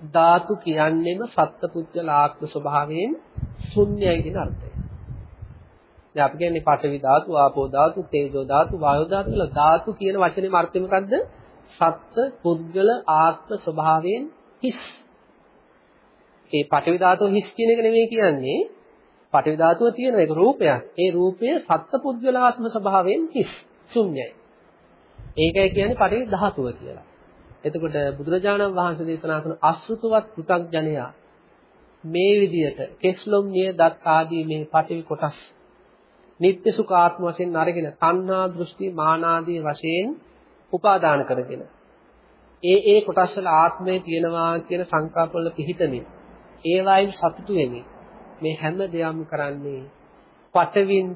ධාතු කියන්නේම සත්පුද්ගල ආත්ම ස්වභාවයෙන් ශුන්‍යයි කියන අර්ථය. දැන් අපි කියන්නේ පඨවි ධාතු, ආපෝ ධාතු, තේජෝ ධාතු, වායෝ ධාතු කියලා ධාතු කියන වචනේ අර්ථය මොකද්ද? සත්ත්ව, පුද්ගල, ආත්ම ස්වභාවයෙන් හිස්. ඒ පඨවි ධාතුව හිස් කියන එක නෙමෙයි කියන්නේ. පඨවි ධාතුව තියෙන එක රූපයක්. ඒ රූපය සත්ත්ව, පුද්ගල, ආත්ම ස්වභාවයෙන් හිස්. ශුන්‍යයි. ඒකයි කියන්නේ පඨවි ධාතුව කියලා. එතකොට බුදුරජාණන් වහන්සේ දේශනා කරන අසෘතවත් පෘථග්ජනයා මේ විදියට කෙස්ලොම් නිය දත් ආදී මේ පඨවි කොටස් නিত্য සුඛ ආත්ම වශයෙන් අරගෙන තණ්හා දෘෂ්ටි මාන ආදී වශයෙන් උපාදාන කරගෙන ඒ ඒ කොටස් වල ආත්මය තියෙනවා කියන සංකල්ප වල පිහිටමින් ඒ වයින් සතුටු වෙමින් මේ හැම දෙයක්ම කරන්නේ පඨවින්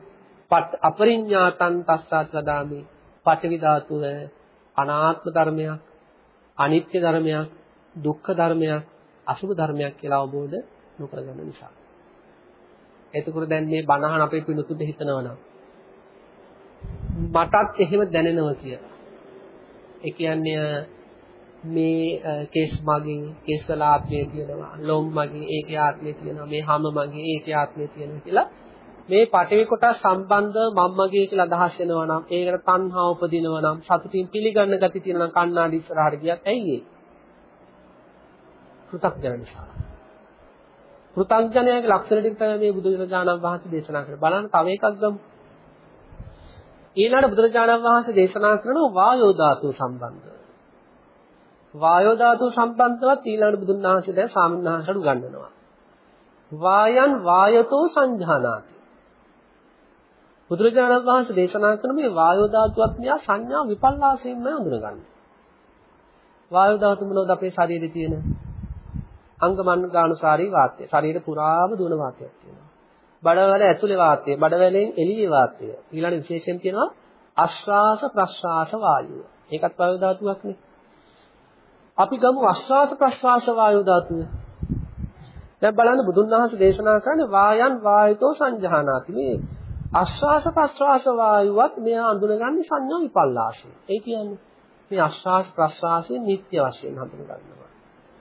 අපරිඤ්ඤාතං තස්සත් වදාමි. පඨවි ධාතුව අනාත්ම ධර්මයක්. අනිත්‍ය ධර්මයක් දුක්ඛ ධර්මයක් අසුභ ධර්මයක් කියලා අවබෝධ නොකරගන්න නිසා එතකොට දැන් මේ බණහන අපේ පිණුතුට හිතනවා නම් මටත් එහෙම දැනෙනවා කියලා. ඒ කියන්නේ මේ කේස් මගේ කේස්වල ආත්මය තියෙනවා ලොම් මගේ ඒකේ ආත්මය තියෙනවා මේ හැම මගේ ඒකේ ආත්මය තියෙනවා කියලා මේ පටවි කොටස් සම්බන්ධව මම මගේ කියලා අදහස් වෙනවා නම් ඒකට තණ්හා උපදිනවා නම් සතුටින් පිළිගන්න ගති තියෙනවා නම් කණ්ණාඩි ඉස්සරහට ගියත් ඇයි ඒ? පෘථග්ජන නිසා. පෘථග්ජනයාගේ ලක්ෂණ ටික තමයි මේ බුදුරජාණන් වහන්සේ දේශනා කරන්නේ. බලන්න තව එකක් ගමු. ඊළඟ බුදුරජාණන් වහන්සේ දේශනා කරන වායෝ ධාතුව සම්බන්ධව. වායෝ ධාතුව සම්බන්ධවත් ඊළඟ බුදුන් වහන්සේ දැන් ස්වාමීන් වහන්සේට උගන්වනවා. වායන් වායතෝ සංජානාති. බුදුරජාණන් වහන්සේ දේශනා කරන මේ වායෝ ධාතුවත් මියා සංඥා විපල්ලාසයෙන්ම හඳුනගන්නේ. වායෝ ධාතු මොනවද අපේ ශරීරේ තියෙන? අංගමංගානුසාරී වාතය. ශරීර පුරාම දුවන වාතයක් තියෙනවා. බඩවැල ඇතුලේ වාතය, බඩවැලෙන් එළියේ වාතය. ඊළඟ විශේෂයෙන් තියෙනවා ආශ්වාස ප්‍රශ්වාස වායුව. ඒකත් වායු ධාතුවක් නේ. අපි ගමු ආශ්වාස ප්‍රශ්වාස වායු ධාතුව. දැන් බලන්න බුදුන් වහන්සේ දේශනා කරන්නේ වායන් වායතෝ සංජානාති. මේ ආශ්වාස ප්‍රශ්වාස වායුවත් මෙයා අඳුනගන්නේ සංඥා විපල්ලාශය. ඒ කියන්නේ මේ ආශ්වාස ප්‍රශ්වාසයේ නිත්‍ය වශයෙන් හඳුනගන්නවා.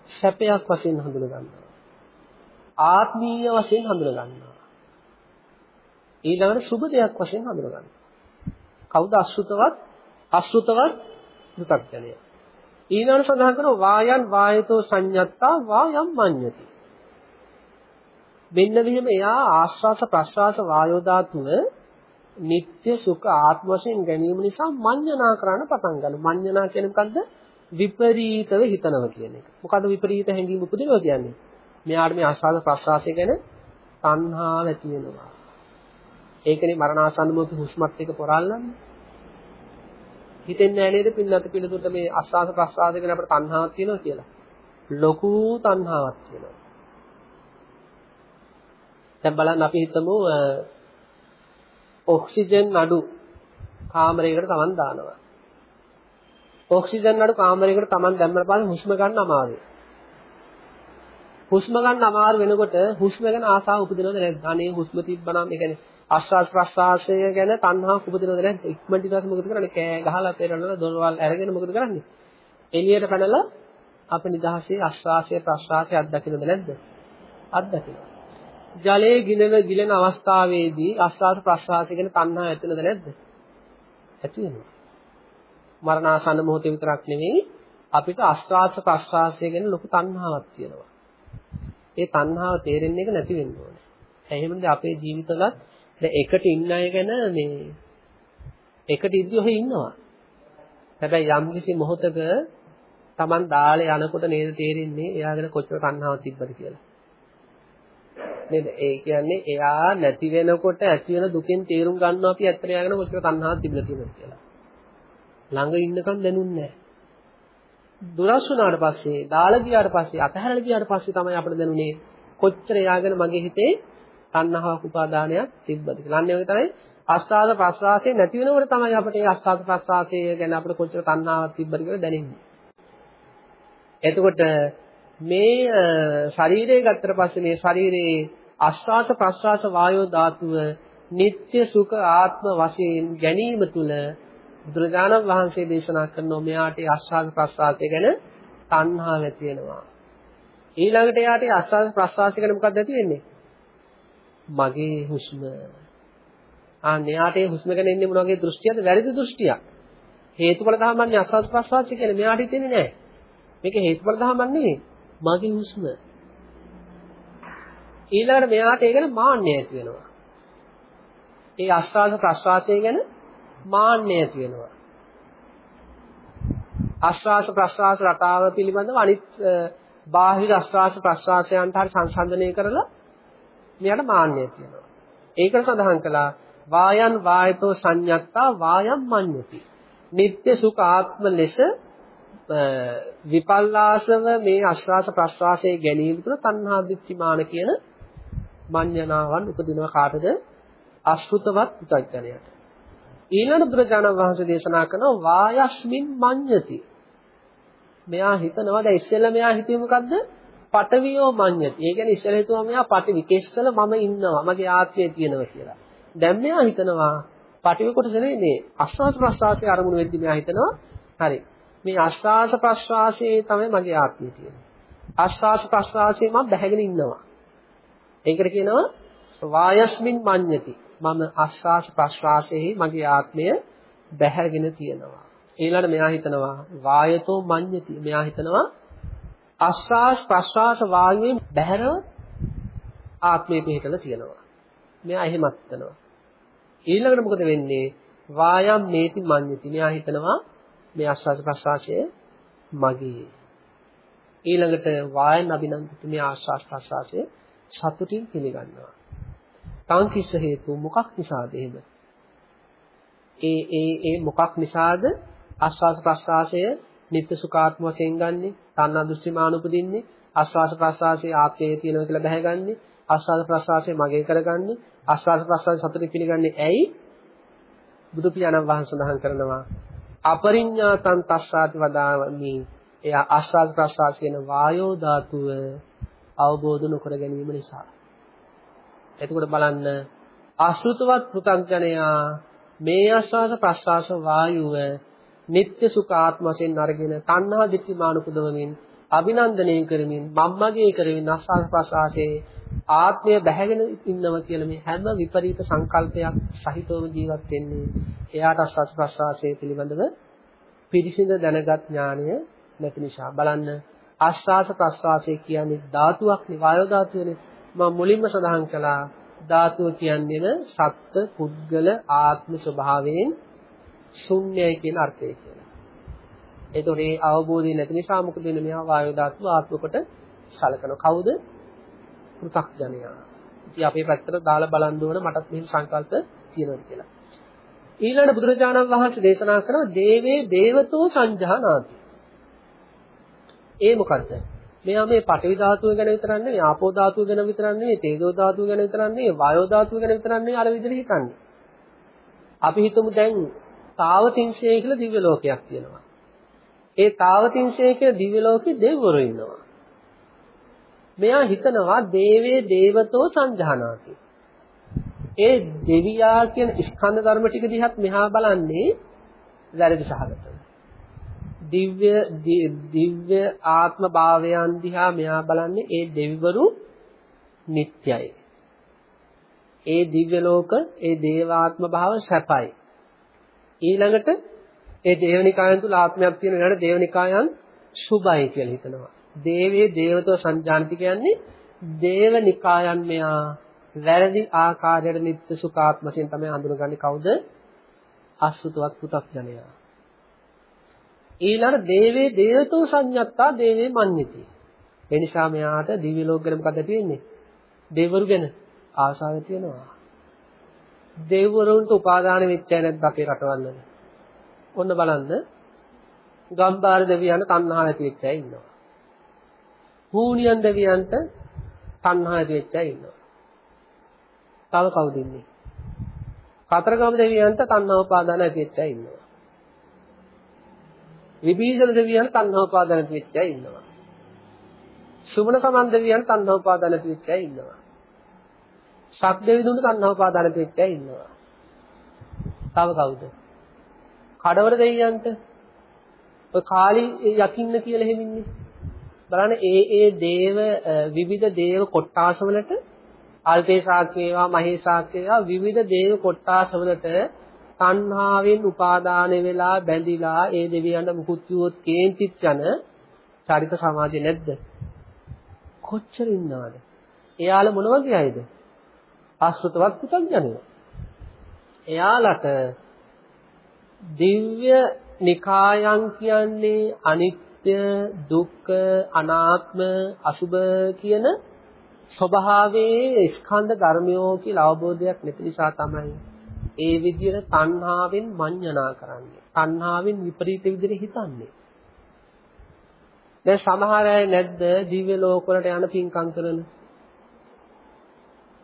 සැපයක් වශයෙන් හඳුනගන්නවා. ආත්මීය වශයෙන් හඳුනගන්නවා. ඊළඟට සුබ දෙයක් වශයෙන් හඳුනගන්නවා. කවුද අසුතවත්? අසුතවත් පෘථග්ජනය. ඊළඟට සඳහන් කරනවා වායන් වායතෝ සංඤත්තා වායම් මඤ්ඤති. මෙන්න මෙහෙම එයා ආශ්වාස ප්‍රශ්වාස වායෝ ධාතුව නিত্য සුඛ ආත්ම වශයෙන් ගැනීම නිසා මඤ්ඤණා කරන්න පටන් ගන්නවා. මඤ්ඤණා කියන්නේ මොකද්ද? විපරීතව හිතනවා කියන එක. මොකද්ද විපරීත හැඟීම් උපදිනවා කියන්නේ? මෙයාට මේ ආශ්වාස ප්‍රශ්වාසය ගැන තණ්හාව ඇති වෙනවා. ඒකනේ මරණාසන්න මොහොත හුස්මත් එක පොරල්ලන්නේ. හිතෙන්නේ නැහැ නේද පින්නත් පිළිතුරට මේ ආශ්වාස ප්‍රශ්වාස ගැන අපිට තණ්හාවක් තියෙනවා කියලා. ලොකු තණ්හාවක් තියෙනවා. දැන් බලන්න අපි හිතමු ඔක්සිජන් අඩු කාමරයකට Taman දානවා. ඔක්සිජන් අඩු කාමරයකට Taman දැම්මම පස්සේ හුස්ම ගන්න අමාරුයි. හුස්ම ගන්න අමාරු වෙනකොට හුස්ම ගැන ආසාව උපදිනවද නැද්ද? අනේ හුස්ම තිබ්බනම් ඒ කියන්නේ ආශ්වාස ප්‍රශ්වාසය ගැන තණ්හාවක් උපදිනවද නැද්ද? ඉක්මනට ඊට පස්සේ මොකද කරන්නේ? කෑ ගහලා පෙරලලා දොරවල් අරගෙන මොකද කරන්නේ? එළියට පැනලා අපේ නිදහසේ ආශ්වාසය ප්‍රශ්වාසය අත්දකින්නද නැද්ද? අත්දකිනවා. ජලයේ ගිලෙන ගිලෙන අවස්ථාවේදී ආස්වාද ප්‍රස්වාසය ගැන තණ්හා ඇතිවෙනද නැද්ද? ඇති වෙනවා. මරණාසන්න මොහොතේ විතරක් නෙවෙයි අපිට ආස්වාද ප්‍රස්වාසය ගැන ලොකු තණ්හාවක් තියෙනවා. ඒ තණ්හාව තේරෙන්නේ එක නැති වෙන්න ඕනේ. එහෙමද අපේ ජීවිතවලත් දැන් එකට ඉන්න අය ගැන මේ එකට ඉද්දි ඔහෙ ඉන්නවා. හැබැයි යම් කිසි මොහොතක Taman දාලේ යනකොට නේද තේරෙන්නේ එයාගෙන කොච්චර තණ්හාවක් තිබ්බද කියලා. නේද? ඒ කියන්නේ එයා නැති වෙනකොට ඇති වෙන දුකෙන් තේරුම් ගන්නවා අපි ඇත්තට යාගෙන කොච්චර තණ්හාවක් තිබිලා තියෙනවද කියලා. ළඟ ඉන්නකම් දැනුන්නේ නැහැ. දුරස් වුණාට පස්සේ, දාලා ගියාට පස්සේ, අතහැරලා ගියාට පස්සේ තමයි අපිට දැනුනේ කොච්චර යාගෙන මගේ හිතේ තණ්හාවක් උපාදානයක් තිබ්බද කියලා. අන්න ඒක තමයි ආස්වාද ප්‍රස්වාසයේ නැති වෙනකොට තමයි අපිට මේ ආස්වාද ප්‍රස්වාසය ගැන අපිට කොච්චර තණ්හාවක් තිබ්බද කියලා දැනෙන්නේ. එතකොට මේ ශරීරය ගත්තට පස්සේ මේ ශරීරයේ ආශ්වාස ප්‍රශ්වාස වායෝ ධාතුව නিত্য සුඛ ආත්ම වශයෙන් ගැනීම තුල බුදුරජාණන් වහන්සේ දේශනා කරන මෙයාට ආශ්වාස ප්‍රශ්වාසය ගැන තණ්හාව ඇති වෙනවා. ඊළඟට එයාට ආශ්වාස ප්‍රශ්වාසය ගැන මොකක්ද ඇති වෙන්නේ? මගේ හුස්ම ආ මෙයාට ඒ හුස්ම ගැන ඉන්නේ මොන වගේ දෘෂ්ටියක්ද? වැරදි දෘෂ්ටියක්. හේතුඵල ධර්මන්නේ අස්වාස් ප්‍රස්වාස කියන්නේ මෙයාට හිතෙන්නේ නැහැ. මේක හේතුඵල ධර්මයක් නෙවෙයි. මගේ හුස්ම. ඊළඟට මෙයාට ඒ ගැන මාන්නය ඇති වෙනවා. ඒ ආස්වාද ප්‍රස්වාසය ගැන මාන්නය ඇති වෙනවා. ආශ්වාස ප්‍රශ්වාස රටාව පිළිබඳව අනිත් බාහිර ආශ්වාස ප්‍රශ්වාසයන්ට හරි සංසන්දනය කරලා මෙයාට මාන්නය තියෙනවා. ඒකට සඳහන් කළා වායන් වායතෝ සංයත්තා වායම් මඤ්ඤති. නিত্য සුඛ ආත්ම ලෙස විපල්ලාසව මේ ආශ්වාස ප්‍රශ්වාසයේ ගැනීම තුළ තණ්හා දිච්චිමාන කියන මඤ්ඤණාවන් උපදිනවා කාටද? අශෘතවත් පුතඥයට. ඊළඟ බුදුරජාණන් වහන්සේ දේශනා කරන වායස්මින් මඤ්ඤති. මෙයා හිතනවා දැන් ඉස්සෙල්ලා මෙයා හිතුවේ මොකද්ද? පටවියෝ මඤ්ඤති. ඒ කියන්නේ ඉස්සෙල්ලා හිතුවා මෙයා පටවි කෙස්සල මම ඉන්නවා. මගේ ආත්මය තියෙනවා කියලා. දැන් මෙයා හිතනවා පටවි කොටස නෙවෙයි මේ ආස්වාද ප්‍රස්වාසයේ අරමුණු වෙද්දි මෙයා හිතනවා හරි. මේ ආස්වාද ප්‍රස්වාසයේ තමයි මගේ ආත්මය තියෙන්නේ. ආස්වාද ප්‍රස්වාසයේ මම බැහැගෙන ඉන්නවා. ඒකට කියනවා වායස්මින් මඤ්ඤති. මම ආස්වාද ප්‍රස්වාසයේ මගේ ආත්මය බැහැගෙන තියෙනවා. ඊළඟ මෙයා හිතනවා වායතෝ මඤ්ඤති. මෙයා හිතනවා ආස්වාස් ප්‍රස්වාස වායුවේ බැහැරව ආත්මය පිහිටලා තියෙනවා. මෙයා එහෙමත් හිතනවා. ඊළඟට මොකද වෙන්නේ? වායම් මේති මඤ්ඤති. මෙයා හිතනවා මේ ආස්වාද ප්‍රස්වාසය මගේ. ඊළඟට වායන් අභිනන්දිත මේ ආස්වාස් ප්‍රස්වාසය සතුටින් පිළිගන්නවා. කාංකිස්ස හේතු මොකක් නිසාද එහෙම? ඒ ඒ ඒ මොකක් නිසාද ආස්වාස ප්‍රස්වාසය නිත්‍ය සුඛාත්ම වශයෙන් ගන්නෙ? තණ්හා දෘෂ්ටිමාන උපදින්නේ ආස්වාස ප්‍රස්වාසයේ ආත්මයේ තියෙනවා කියලා බහැගන්නේ ආස්වාද ප්‍රස්වාසයේ මගේ කරගන්නේ ආස්වාද ප්‍රස්වාසය සතුටින් පිළිගන්නේ ඇයි? බුදු පියාණන් වහන්සේ සඳහන් කරනවා අපරිඤ්ඤාතං තස්සාති වදාමි. එයා ආස්වාද ප්‍රස්වාස කියන වායෝ ධාතුව අවබෝධ නොකර ගැනීම නිසා. එතකොට බලන්න අශෘතවත් පෘථග්ජනයා මේ ආස්වාද ප්‍රස්වාස වායුව නিত্য සුඛ ආත්ම වශයෙන් අරගෙන තණ්හා දිට්ඨි මාන පුදවමින් අභිනන්දනය කරමින් මම්මගේ කරමින් ආස්වාද ප්‍රස්වාසයේ ආත්මය බැහැගෙන ඉන්නවා කියලා මේ හැම විපරීත සංකල්පයක් සහිතවම ජීවත් වෙන්නේ. එයාට ආස්වාද ප්‍රස්වාසයේ පිළිබඳව පිරිසිඳ දැනගත් ඥානය නැති නිසා. බලන්න ආස්වාද ප්‍රස්වාසය කියන්නේ ධාතුවක් නේ වායෝ ධාතුවනේ මම මුලින්ම සඳහන් කළා ධාතුව කියන්නේම සත්ත්ව පුද්ගල ආත්ම ස්වභාවයෙන් ශුන්‍යයි කියන අර්ථය කියලා. ඒතකොට මේ අවබෝධය නැති නිසා මොකද වෙන්නේ? මෙහා වායෝ ධාතුව ආත්ම කොට සලකන කවුද? පෘථග්ජනයා. ඉතින් අපේ පැත්තට දාලා බලන්න ඕන මටත් මෙහෙම සංකල්ප තියෙනවා කියලා. ඊළඟ බුදුරජාණන් වහන්සේ දේශනා කරන දේවේ දේවතෝ සංජානාති. ඒ මොකද්ද? මෙයා මේ පඨවි ධාතුව ගැන විතරක් නෙවෙයි ආපෝ ධාතුව ගැන විතරක් නෙවෙයි තේජෝ ධාතුව ගැන විතරක් නෙවෙයි වායෝ ධාතුව ගැන විතරක් නෙවෙයි අර විදිහට හිතන්නේ. අපි හිතමු දැන් තාවතිංශය කියලා දිව්‍ය ලෝකයක් තියෙනවා. ඒ තාවතිංශය කියලා දිව්‍ය ලෝකේ දෙවිවරු ඉන්නවා. මෙයා හිතනවා දේවේ දේවතෝ සංජානාති. ඒ දෙවියා කියන ස්කන්ධ ධර්ම ටික දිහත් මෙහා බලන්නේ වැරදි සහගතව. දිව්‍ය දිව්‍ය ආත්ම භාවයන් දිහා මෙයා බලන්නේ ඒ දෙවිවරු නිට්ටයයි. ඒ දිව්‍ය ලෝක ඒ දේවාත්ම භාව සැපයි. ඊළඟට ඒ දේවනිකායන් තුල ආත්මයක් තියෙන වෙනකොට දේවනිකායන් සුභයි කියලා හිතනවා. දේවේ දේවතෝ සංජානති කියන්නේ දේවනිකායන් මෙයා වැරදි ආකාරයට නිත්‍ය සුඛාත්මයෙන් තමයි හඳුනගන්නේ කවුද? අසුතවත් පු탁 ජනයා. ඊළඟ දේවේ දේවතෝ සංයත්තා දේවේ මඤ්ඤති. ඒ නිසා මෙයාට දිව්‍ය ලෝක ගැන මොකද තියෙන්නේ? දෙවරු ගැන ආශාව තියෙනවා. දෙවරුන්ට උපාදාන වෙච්ච නැද්ද අපේ රටවල් වල? ඔන්න බලන්න. ගම්බාර දෙවියන්ට තණ්හා ඇති වෙච්ච අය ඉන්නවා. හූනියන් දෙවියන්ට තණ්හා ඇති වෙච්ච අය ඉන්නවා. තව කවුද ඉන්නේ? කතරගම දෙවියන්ට තණ්හා උපාදාන ඇති වෙච්ච අය ඉන්නවා. විභීෂණ දෙවියන් තණ්හා උපාදාන වෙච්ච අය ඉන්නවා. සුමන සමන් දෙවියන් තණ්හා උපාදාන වෙච්ච අය ඉන්නවා. සක් දෙවිඳුන්ට තණ්හා උපාදාන වෙච්ච අය ඉන්නවා. තව කවුද? කඩවර දෙවියන්ට ඔය කාලි යකින්න කියලා හැමින්නේ. බලන්න ඒ ඒ දේව විවිධ දේව කොට්ටාස වලට අල්පේශාක් වේවා මහේශාක් වේවා විවිධ දේව කොට්ටාසවලට තණ්හාවෙන් උපාදාන වෙලා බැඳිලා ඒ දෙවියන්ට මුකුත් කිව්වොත් කේන්තිත් යන චරිත සමාජෙ නැද්ද? කොච්චර ඉන්නවද? එයාලා මොන වගේ අයද? ආශ්‍රිතවත් පුතග්ජනයෝ. එයාලට දිව්‍ය නිකායන් කියන්නේ අනිත්‍ය දුක්ඛ අනාත්ම අසුබ කියන ස්වභාවයේ ස්කන්ධ ධර්මයෝ කියලා අවබෝධයක් නැති නිසා තමයි ඒ විදිහට තණ්හාවෙන් මඤ්ඤණා කරන්නේ. තණ්හාවෙන් විපරීත විදිහට හිතන්නේ. දැන් සමහර අය නැද්ද දිව්‍ය ලෝකවලට යන පින්කම් කරන?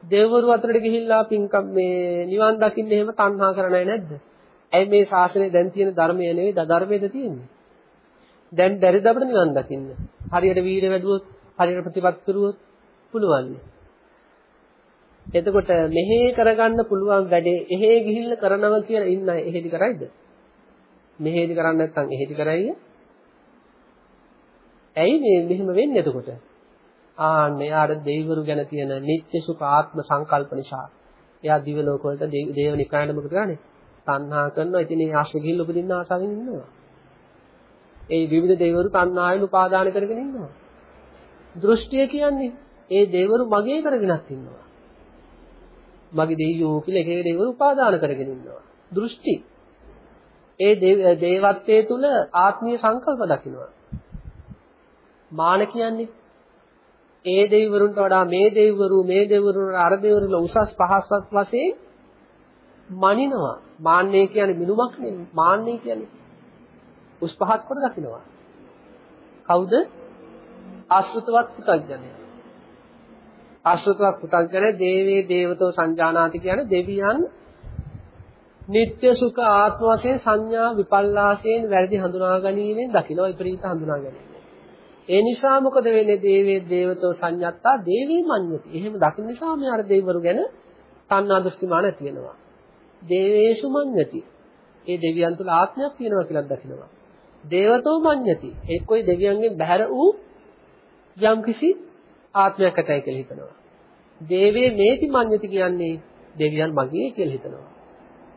දෙවරු අතරට ගිහිල්ලා පින්කම් මේ නිවන් දකින්න එහෙම තණ්හා කරන අය නැද්ද? ඇයි මේ ශාසනයේ දැන් තියෙන ධර්මය නෙවෙයි ධර්මයේද තියෙන්නේ? දැන් බැරිද අපිට නිවන් දකින්න? හරියට වීර වැඩුවොත්, හරියට ප්‍රතිපත් කරුවොත් පුළුවන්. එතකොට මෙහෙ කරගන්න පුළුවන් වැඩේ එහෙ ගිහිල්ලා කරනවා කියලා ඉන්න අය එහෙදි කරයිද? මෙහෙදි කරන්නේ නැත්නම් එහෙදි කරයිය? ඇයි මේ මෙහෙම වෙන්නේ එතකොට? ආන්න එයාට දෙවිවරු ගැන තියෙන නිත්‍ය සුඛ ආත්ම සංකල්ප නිසා එයා දිව ලෝක වලට දේව නිකායන මොකද කරන්නේ? තණ්හා කරනවා. ඉතින් ඒ ආශ්‍රය ගිහිල්ලා උපදින්න ආසාවෙන් ඉන්නවා. ඒ විවිධ දෙවිවරු තණ්හාවෙන් උපාදාන කරගෙන ඉන්නවා. දෘෂ්ටිය කියන්නේ ඒ දෙවිවරු මගේ කරගෙනත් ඉන්නවා. මගේ දෙවියෝ කියලා එක එක දෙවිවරු උපාදාන කරගෙන ඉන්නවා. දෘෂ්ටි. ඒ දේවත්වයේ තුල ආත්මීය සංකල්ප දකින්නවා. මාන කියන්නේ ඒ දෙවිවරුන්ට වඩා මේ දෙවිවරු මේ දෙවිවරු අර දෙවිවරු උසස් පහස්වත් වශයෙන් මනිනවා. මාන්නේ කියන්නේ මිනුමක් නෙමෙයි. මාන්නේ කියන්නේ උස් පහත් කොට දකින්නවා. කවුද? ආශ්‍රිතවත් පුතග්ජනය. ආශ්‍රිතවත් පුතග්ජනය දේවේ දේවතෝ සංජානාති කියන්නේ දෙවියන් නিত্য සුඛ ආත්ම වශයෙන් සංඥා විපල්ලාසයෙන් වැරදි හඳුනා ගැනීමෙන් දකිනවා විපරීත හඳුනා ගැනීම. ඒ නිසා මොකද වෙන්නේ දේවේ දේවතෝ සංයත්තා දේවී මඤ්ඤති. එහෙම දකින්න නිසා මේ අර දෙවිවරු ගැන තණ්හා දෘෂ්ටිමාන ඇති වෙනවා. දේවේසු මඤ්ඤති. ඒ දෙවියන් තුල ආත්මයක් තියෙනවා කියලා දකිනවා. දේවතෝ මඤ්ඤති. එක්කෝයි දෙවියන්ගෙන් බැහැර වූ යම්කිසි ආත්මයක් ඇතයි කියලා හිතනවා. දේවේ මේති මඤ්ඤති කියන්නේ දෙවියන් මගේ කියලා හිතනවා.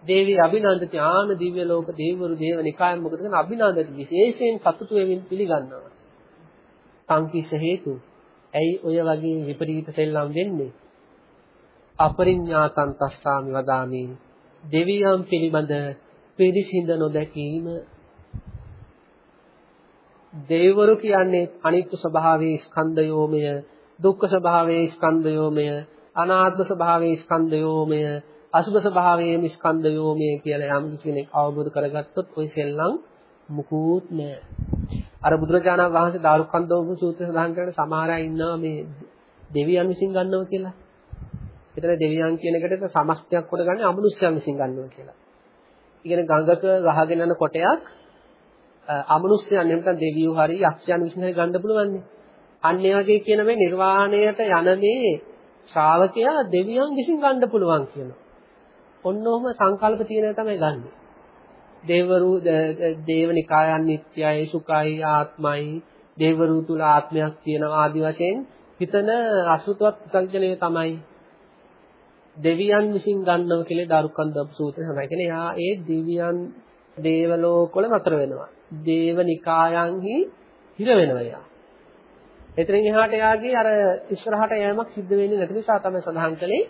දේවී අභිනන්දති ආන දිව්‍ය ලෝක දේවරු දේව නිකායන් මොකද කරන අභිනන්දති විශේෂයෙන් සතුටු වෙමින් පිළිගන්නවා. සංකිස හේතු. ඇයි ඔය වගේ විපරීත සෙල්ලම් වෙන්නේ? අපරිඥාතං තස්සාමි වදාමි. දෙවියන් පිළිබඳ පිළිසිඳ නොදැකීම දෙවිවරු කියන්නේ අනිත්‍ය ස්වභාවයේ ස්කන්ධයෝමය දුක්ඛ ස්වභාවයේ ස්කන්ධයෝමය අනාත්ම ස්වභාවයේ ස්කන්ධයෝමය අසුභ ස්වභාවයේ ස්කන්ධයෝමය කියලා යම් කෙනෙක් අවබෝධ කරගත්තොත් ওই සෙල්ලම් මුකුත් නෑ අර බුදුරජාණන් වහන්සේ දාරුකන්දෝම සූත්‍රය සඳහන් කරන සමහර අය ඉන්නවා මේ දෙවියන් විසින් ගන්නවා කියලා. එතන දෙවියන් කියන එකට සමස්තයක් කොට ගන්න අමනුෂ්‍යයන් විසින් ගන්නවා කියලා. ඉගෙන ගඟක ගහගෙන යන කොටයක් අමනුෂ්‍යයන් නැත්නම් දෙවියෝ හරි යක්ෂයන් විසින් හරි ගන්න පුළුවන් අන්න ඒ වගේ කියන මේ නිර්වාණයට යන මේ ශ්‍රාවකයා දෙවියන් විසින් ගන්න පුළුවන් කියනවා. ඔන්න ඔහම සංකල්ප තියෙන තමයි ගන්නෙ. දේවරු දේවනිකායන් නිට්ටයයි සුඛයි ආත්මයි දේවරු තුල ආත්මයක් තියෙනවා ආදි වශයෙන් හිතන අසුතවත් පුතග්ජනය තමයි දෙවියන් විසින් ගන්නව කියලා දාරුකන්ද සූත්‍රය සඳහන් කියන්නේ යා ඒ දෙවියන් දේවලෝකවල නතර වෙනවා. දේවනිකායන්හි හිර වෙනවා යා. එතනින් එහාට යාගේ අර ඉස්සරහට යෑමක් සිද්ධ වෙන්නේ නැති නිසා තමයි සඳහන් කළේ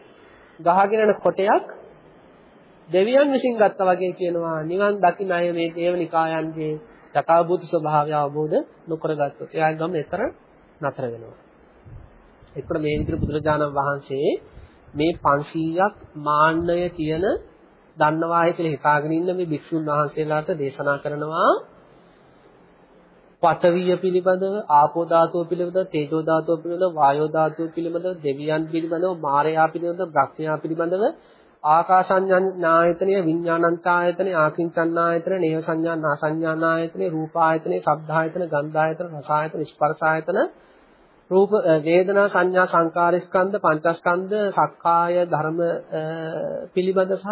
ගහගෙන යන කොටයක් දෙවියන් විසින් ගත්තා වගේ කියනවා නිවන් දකින්න අය මේ දේවනිකායන්ගේ යථාභූත ස්වභාවය අවබෝධ නොකරගත්තොත් එයාගේ ගමන එතර නතර වෙනවා. ඒකට මේ විදිහට බුදුරජාණන් වහන්සේ මේ 500ක් මාන්නය කියන දන්නවායි කියලා හිතාගෙන ඉන්න මේ භික්ෂුන් වහන්සේලාට දේශනා කරනවා පඨවිය පිළිබඳව ආපෝ ධාතුව පිළිබඳව තේජෝ ධාතුව පිළිබඳව වායෝ ධාතුව පිළිබඳව දෙවියන් පිළිබඳව මාරයා පිළිබඳව බ්‍රහ්මයා පිළිබඳව ආකාසඤ්ඤායතනය විඥානංචායතනය ආකින්චඤ්ඤායතනය නේව සංඥා නාසඤ්ඤානායතනය රූපායතනය ශබ්දායතන ගන්ධායතන රසායතන ස්පර්ශායතන රූප වේදනා සංඥා සංකාර ස්කන්ධ පංචස්කන්ධ සක්කාය ධර්ම පිළිබඳ සහ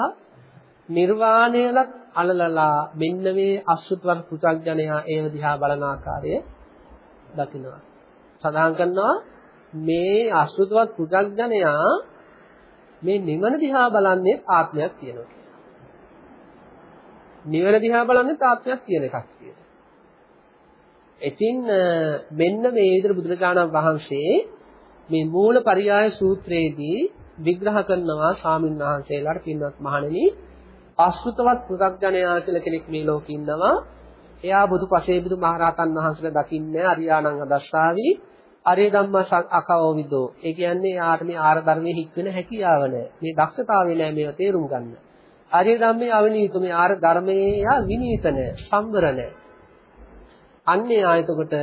නිර්වාණයලත් අලලලා මෙන්න මේ අසුත්වර පු탁ජනයා ඒව දිහා බලන ආකාරය දකිනවා සඳහන් කරනවා මේ අසුත්වත් පු탁ජනයා මේ නිවන දිහා බලන්නේ ආත්මයක් තියෙනවා කියලා. නිවන දිහා බලන්නේ ආත්මයක් තියෙන එකක් කියලා. ඉතින් මෙන්න මේ විදිහට බුදුරජාණන් වහන්සේ මේ මූල පරියාය සූත්‍රයේදී විග්‍රහ කරනවා ස්වාමීන් වහන්සේලාට පින්වත් මහණෙනි අසෘතවත් පු탁ජනයා කියලා කෙනෙක් මේ ලෝකේ ඉන්නවා. එයා බුදු පසේ බුදු මහරහතන් වහන්සේලා දකින්නේ අරියාණං අදස්සාවි අරිය ධම්මා අකවවිදෝ. ඒ කියන්නේ යාට මේ ආර ධර්මයේ හික් වෙන හැකියාව නැහැ. මේ දක්ෂතාවය නැහැ මේව තේරුම් ගන්න. ආර්ය ධම්මේ අවිනීත මේ ආර ධර්මයේ යා විනීත නැහැ, සම්වර නැහැ. අන්නේ ආයතකොට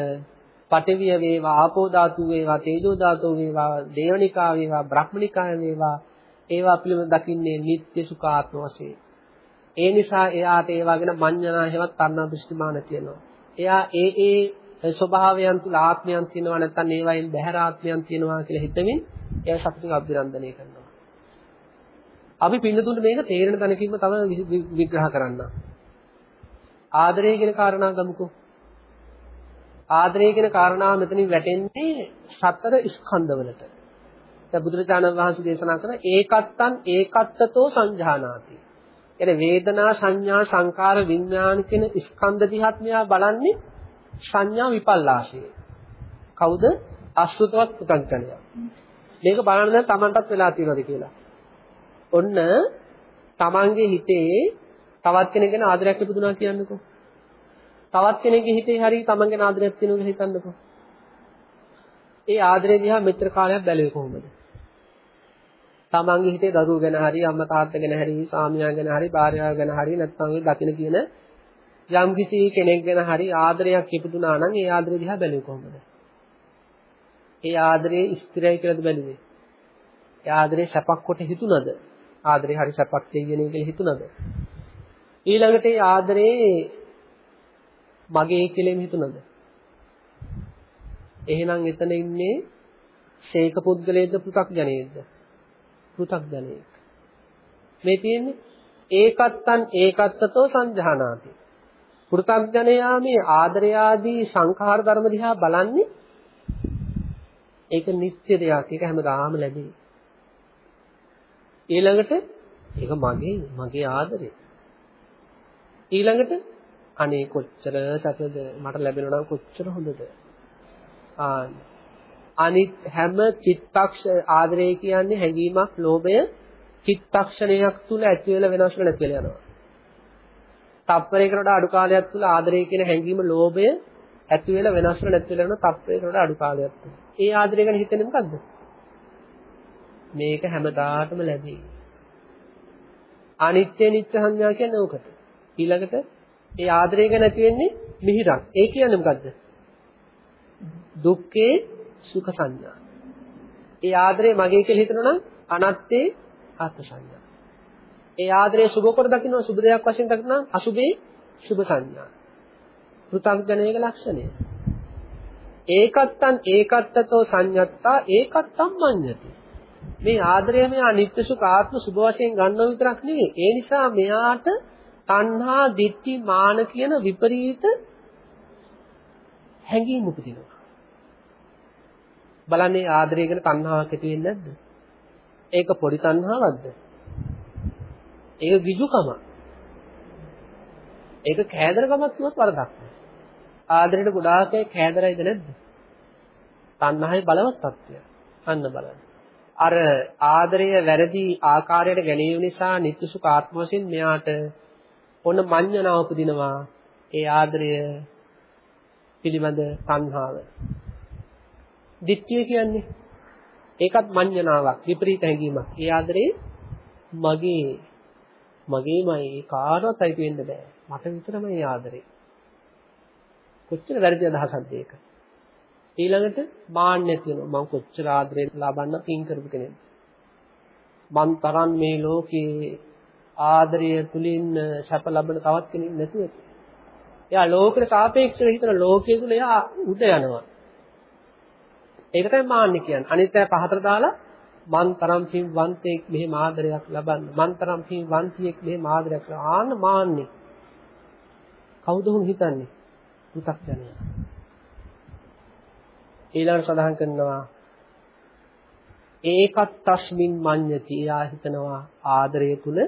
පඨවිය වේවා, ආපෝ ධාතු වේවා, තේජෝ ධාතු වේවා, දේවනිකා වේවා, බ්‍රහ්මනිකා වේවා ඒවා පිළිබඳ දකින්නේ නිත්‍ය සුඛාත්ම වශයෙන්. ඒ නිසා එයාට ඒවා ගැන මඤ්ඤණා හේවත් තණ්හා දෘෂ්ටිමාන තියෙනවා. එයා ඒ ඒ ස්වභාවයන් තුල ආත්මයන් තියෙනවා නැත්නම් ඒවයින් බහැර ආත්මයන් තියෙනවා කියලා හිතමින් එයා සතුටින් අභිරන්දනය කරනවා. අපි පින්නතුන්ට මේක තේරෙන තැනකින්ම තව විග්‍රහ කරන්න. ආදරය කියන කාරණා ගමුකෝ. ආදරය කියන කාරණාව මෙතනින් වැටෙන්නේ සතර ස්කන්ධවලට. දැන් බුදුරජාණන් වහන්සේ දේශනා කරන ඒකත්තන් ඒකත්තතෝ සංජානාති. කියන්නේ වේදනා සංඥා සංකාර විඥාන කියන ස්කන්ධ දිහත් මෙයා බලන්නේ සංඥා විපල්ලාශයේ. කවුද? අසුතවත් පුතංකණය. මේක බලන්න දැන් Tamanටත් වෙලා තියෙනවද කියලා. ඔන්න Tamanගේ හිතේ තවත් කෙනෙක් ගැන ආදරයක් ඉපදුනා කියන්නකෝ. තවත් කෙනෙක්ගේ හිතේ හරි Taman ගැන ආදරයක් තියෙනවා කියලා හිතන්නකෝ. ඒ ආදරේ දිහා මෙච්චර කාලයක් බැලුවේ කොහොමද? තමන්ගේ හිතේ දරුවෝ ගැන හරි අම්මා තාත්තා ගැන හරි සාමියා ගැන හරි භාර්යාව ගැන හරි නැත්නම් ඒ දකින කියන යම් කිසි කෙනෙක් ගැන හරි ආදරයක් ඉපදුනා නම් ඒ ආදරය දිහා බැලුවේ කොහොමද? ඒ ආදරේ ස්ථිරයි කියලාද බැලුවේ? ඒ ආදරේ සැපක් කොට හිතුණද? ආදරේ හරි සැපක් තියෙන්නේ කියලා හිතුණද? ඊළඟට ඒ ආදරේ මගේ කියලා හිතුණද? එහෙනම් එතන ඉන්නේ ශේක පුද්ගලයේද පෘ탁 ජනයේද? පෘථග්ජනයෙක්. මේ තියෙන්නේ ඒකත්තන් ඒකත්තතෝ සංජානාති. පෘථග්ජනයා මේ ආදරය ආදී සංඛාර ධර්ම දිහා බලන්නේ ඒක නිත්‍ය දෙයක්. ඒක හැමදාම ලැබේ. ඊළඟට ඒක මගේ මගේ ආදරේ. ඊළඟට අනේ කොච්චර සැපද මට ලැබෙනවා නම් කොච්චර හොඳද. ආ අනිත් හැම චිත්තක්ෂ ආදරය කියන්නේ හැඟීමක් ලෝභය චිත්තක්ෂණයක් තුල ඇති වෙලා වෙනස් වෙලා නැති වෙලා යනවා. තප්පරයකට වඩා අඩු කාලයක් තුල ආදරය කියන හැඟීම ලෝභය ඇති වෙලා වෙනස් වෙලා නැති වෙලා යනවා තප්පරයකට වඩා අඩු කාලයක් තුල. ඒ ආදරය ගැන හිතන්නේ මොකද්ද? මේක හැමදාටම ලැබේ. අනිත්‍ය නිත්‍ය සංඥා කියන්නේ ඕකට. ඊළඟට ඒ ආදරය ගැන ඇති වෙන්නේ මිහිරක්. ඒ කියන්නේ මොකද්ද? දුක්ඛේ සුඛ සංඥා. ඒ ආදරේ මගේ කියලා හිතනවා නම් අනත්තේ ආත්ම සංඥා. ඒ ආදරේ සුභ කොට දකින්න සුභ දෙයක් වශයෙන් දකින්න අසුභේ සුභ සංඥා. පෘථග්ජනයේ ලක්ෂණය. ඒකත්තන් ඒකත්තතෝ සංයත්තා ඒකත්තම් මඤ්ඤති. මේ ආදරය මෙයා නිත්‍ය සුඛ ආත්ම සුභ වශයෙන් ගන්නව විතරක් නෙවෙයි. ඒ නිසා මෙයාට තණ්හා, ditthi, මාන කියන විපරීත හැඟීම් උපදිනවා. බලන්නේ ආදරය ගැන තණ්හාවක් ඇති වෙන්නේ නැද්ද? ඒක පොඩි තණ්හාවක්ද? ඒක විජුකම. ඒක කෑදරකමක් කිව්වොත් වරදක් නෑ. ආදරයට ගොඩාක් අය කෑදරයිද නැද්ද? තණ්හාවේ බලවත් තත්ත්වය. අන්න බලන්න. අර ආදරය වැරදි ආකාරයට ගැනීම නිසා නිත්‍ය සුඛ ආත්ම වශයෙන් මෙයාට ඔන්න මඤ්ඤණාව උපදිනවා. ඒ ආදරය පිළිබඳ තණ්හාව. දිට්ඨිය කියන්නේ ඒකත් මඤ්ඤණාවක් විපරීත හැඟීමක්. ඒ ආදරේ මගේ මගේමයි කාටවත් අයිති වෙන්න බෑ. මට විතරමයි ආදරේ. කොච්චර වැරදි අදහසක්ද ඒක. ඊළඟට මාන්නය තියෙනවා. මම කොච්චර ආදරේ ලබන්න පින් කරපු කෙනෙක්ද. මන් තරම් මේ ලෝකේ ආදරය තුලින් සැප ලබන තවත් කෙනෙක් නැතුව. එයා ලෝකෙට සාපේක්ෂව හිතන ලෝකයේ තුල එයා උඩ යනවා. ඒක තමයි මාන්නේ කියන්නේ. අනිත් අය පහතට දාලා මන් තරම් පින්වන්තයෙක් මෙහෙම ආදරයක් ලබන්න. මන් තරම් පින්වන්තියෙක් මෙහෙම ආදරයක් ලබන්න. ආන්න මාන්නේ. කවුද හුන් හිතන්නේ? පු탁ජනයා. ඊළඟට සඳහන් කරනවා ඒකත් තස්මින් මඤ්ඤති. එයා හිතනවා ආදරය තුල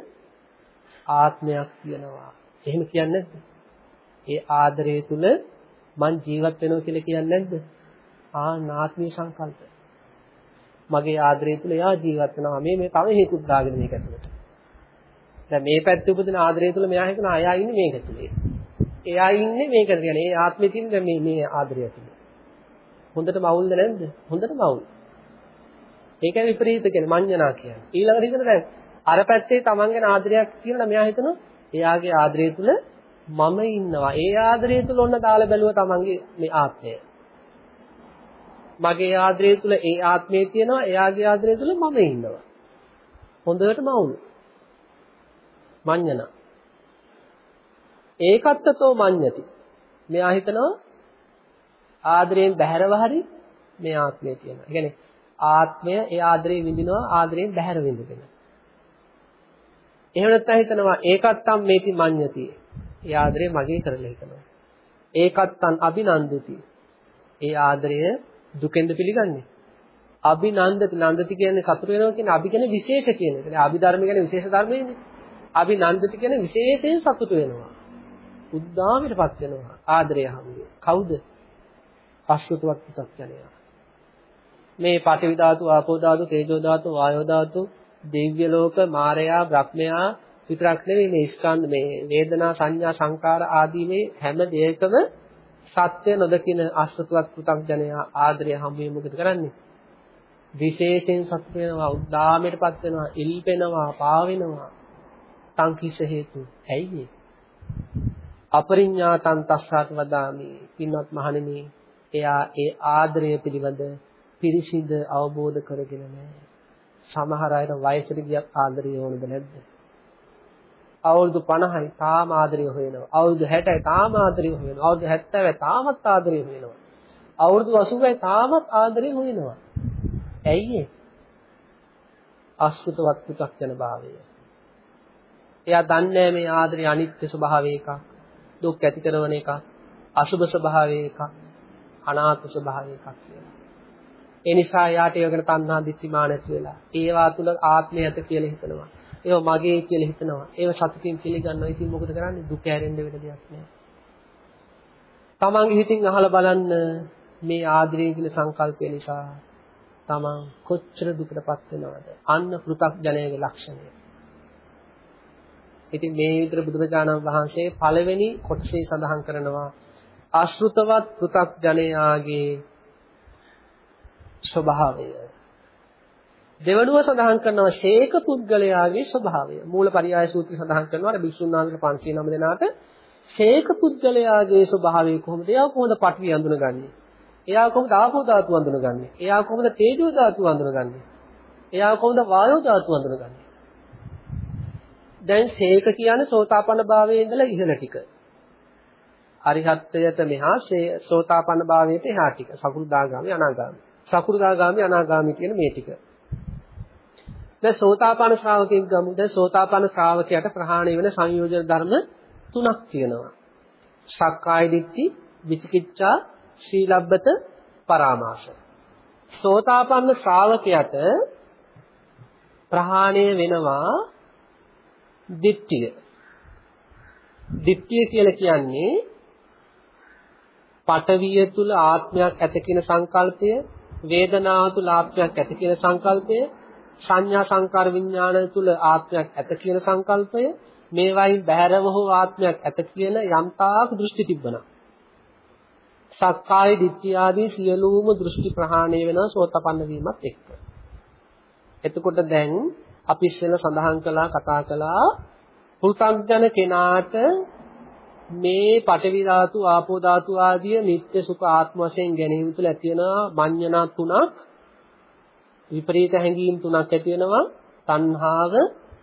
ආත්මයක් තියෙනවා. එහෙම කියන්නේ නැද්ද? ඒ ආදරය තුල මං ජීවත් වෙනවා කියලා කියන්නේ නැද්ද? ආනාත්මීය සංකල්ප. මගේ ආදරය තුල එයා ජීවත් වෙනවා. මේ මේ තව හේතුත් දාගෙන මේක ඇතුළට. දැන් මේ පැත්තේ උපදින ආදරය තුල මෙයා හිතනවා එයා ඉන්නේ මේක තුලේ. එයා ඉන්නේ මේක කියන්නේ ඒ ආත්මෙ තියෙන මේ මේ ආදරය තුල. හොඳට මවුල්ද නැද්ද? හොඳට මවුල්. ඒකයි විපරීත කියන්නේ මඤ්ඤණා කියන්නේ. ඊළඟට හිතන දැන් අර පැත්තේ Taman ගැන ආදරයක් කියලා මෙයා හිතනවා එයාගේ ආදරය තුල මම ඉන්නවා. ඒ ආදරය තුල ඔන්න දාලා බැලුවා Tamanගේ මේ ආත්මය. මගේ ආදරය තුල ඒ ආත්මය තියෙනවා. එයාගේ ආදරය තුල මම ඉන්නවා. හොඳට මවුල්. මඤ්ඤණ. ඒකත්තතෝ මඤ්ඤති. මෙයා හිතනවා ආදරයෙන් බැහැරව හරි මේ ආත්මය තියෙනවා. ඒ කියන්නේ ආත්මය ඒ ආදරේ විඳිනවා ආදරයෙන් බැහැර විඳිනවා. එහෙම නැත්නම් හිතනවා ඒකත්තම් මේති මඤ්ඤති. ඒ ආදරය මගේ කරලා හිතනවා. ඒකත්තන් අභිනන්දති. ඒ ආදරය දුකෙන්ද පිළිගන්නේ. අභිනන්දති නන්දති කියන්නේ සතුට වෙනවා කියන්නේ අභි කියන්නේ විශේෂ කියන එක. දැන් අභිධර්ම කියන්නේ විශේෂ ධර්මයනේ. අභිනන්දති කියන්නේ විශේෂයෙන් සතුට වෙනවා. උද්දාමයටපත් වෙනවා. ආදරය හැමෝම. කවුද? අශ්‍රතවත් පු탁ජනයා. මේ පඨවි ධාතු, ආපෝ ධාතු, තේජෝ ධාතු, වායෝ ධාතු, දිව්‍ය ලෝක, මාරයා, බ්‍රහ්මයා විතරක් නෙවෙයි මේ ස්කන්ධ මේ වේදනා, සංඥා, සංකාර ආදී මේ හැම දෙයකම සත්‍ය නොදකින අශ්‍රතවත් පු탁ජනයා ආදරය හැමෝම මොකද කරන්නේ? විශේෂයෙන් සතුට වෙනවා, උද්දාමයටපත් වෙනවා, ඉල්පෙනවා, පාවෙනවා. සංකිෂ හේතු. ඇයි අපරිඥාතං තස්සාත් වදාමි. පින්වත් මහණෙනි, එයා ඒ ආදරය පිළිබඳ පිරිසිඳ අවබෝධ කරගෙන නැහැ. සමහර අයට වයසට ගියත් ආදරය ඕනද නැද්ද? අවුරුදු 50යි තාම ආදරය හොයනවා. අවුරුදු 60යි තාම ආදරය හොයනවා. අවුරුදු 70යි තාමත් ආදරය හොයනවා. අවුරුදු 80යි තාමත් ආදරය හොයනවා. ඇයි ඒ? අසුතවත් පු탁 යන භාවය. එයා දන්නේ මේ ආදරේ අනිත්‍ය ස්වභාවය එකක්, දුක් ඇති කරන එකක්, අසුභ ස්වභාවය එකක්, අනාත්ම ස්වභාවය එකක් කියලා. ඒ නිසා යාට ඒවගෙන තණ්හා දිත්‍තිමා නැති වෙලා ඒවා තුල ආත්මය ඇත කියලා හිතනවා. ඒව මගේ කියලා හිතනවා. ඒව සතුටින් පිළිගන්නවා. ඉතින් මොකද කරන්නේ? දුක ඇරෙන්න වෙන දෙයක් නෑ. තමන්ගේ හිතින් අහලා බලන්න මේ ආදරය කියන සංකල්පය නිසා තමන් කොච්චර දුකටපත් වෙනවද? අන්න පෘථග්ජනයේ ලක්ෂණය. ඉතින් මේ විතර බුදුරජාණන් වහන්සේ පළවෙනි කොටසේ සඳහන් කරනවා අශෘතවත් පෘථග්ජනයාගේ ස්වභාවය. දෙවනුව සඳහන් කරනවා ශේක පුද්ගලයාගේ ස්වභාවය. මූලපරියාය සූත්‍රය සඳහන් කරනවා අර භික්ෂුන් වහන්සේ 509 දෙනාට ශේක පුද්ගලයාගේ ස්වභාවය කොහොමද? එයා කොහොමද පටවි අඳුනගන්නේ? එයා කොහොමද ආපෝ ධාතු අඳුනගන්නේ? එයා කොහොමද තේජෝ ධාතු අඳුනගන්නේ? එයා කොහොමද වායෝ ධාතු අඳුනගන්නේ? දැන් ශේක කියන්නේ සෝතාපන්න භාවයේ ඉඳලා ඉහළ ටික. අරිහත්ත්වයට මෙහා සෝතාපන්න භාවයට එහා ටික. සකුරුදාගාමි අනාගාමි. සකුරුදාගාමි අනාගාමි කියන මේ ටික. දැන් සෝතාපන්න ශ්‍රාවකෙක් ගමු. දැන් සෝතාපන්න ශ්‍රාවකයාට ප්‍රහාණය වෙන සංයෝජන ධර්ම තුනක් තියෙනවා. සක්කාය දිට්ඨි, විචිකිච්ඡා, ශීලබ්බත, පරාමාස. සෝතාපන්න ශ්‍රාවකයාට ප්‍රහාණය වෙනවා දිට්ඨිය. දිට්ඨිය කියලා කියන්නේ පඨවිය තුල ආත්මයක් ඇත කියන සංකල්පය, වේදනාව තුල ආත්මයක් ඇත කියන සංකල්පය, සංඥා සංකාර විඥාන තුල ආත්මයක් ඇත කියන සංකල්පය, මේවායින් බැහැරව හෝ ආත්මයක් ඇත කියන යම්තාක් දෘෂ්ටි තිබ්බනම් සක්කාය දිට්ඨිය ආදී සියලුම දෘෂ්ටි ප්‍රහාණය වෙනවා සෝතපන්න වීමත් එක්ක. එතකොට දැන් අපි ඉස්සෙල්ලා සඳහන් කළා කතා කළා පුල්තංජන කෙනාට මේ පඨවි ධාතු ආපෝ ධාතු ආදී නිත්‍ය සුඛ ආත්ම වශයෙන් ගැනීම තුළ ඇති වෙන මඤ්ඤණා තුනක් විපරීත හැඟීම් තුනක් ඇති වෙනවා තණ්හාව,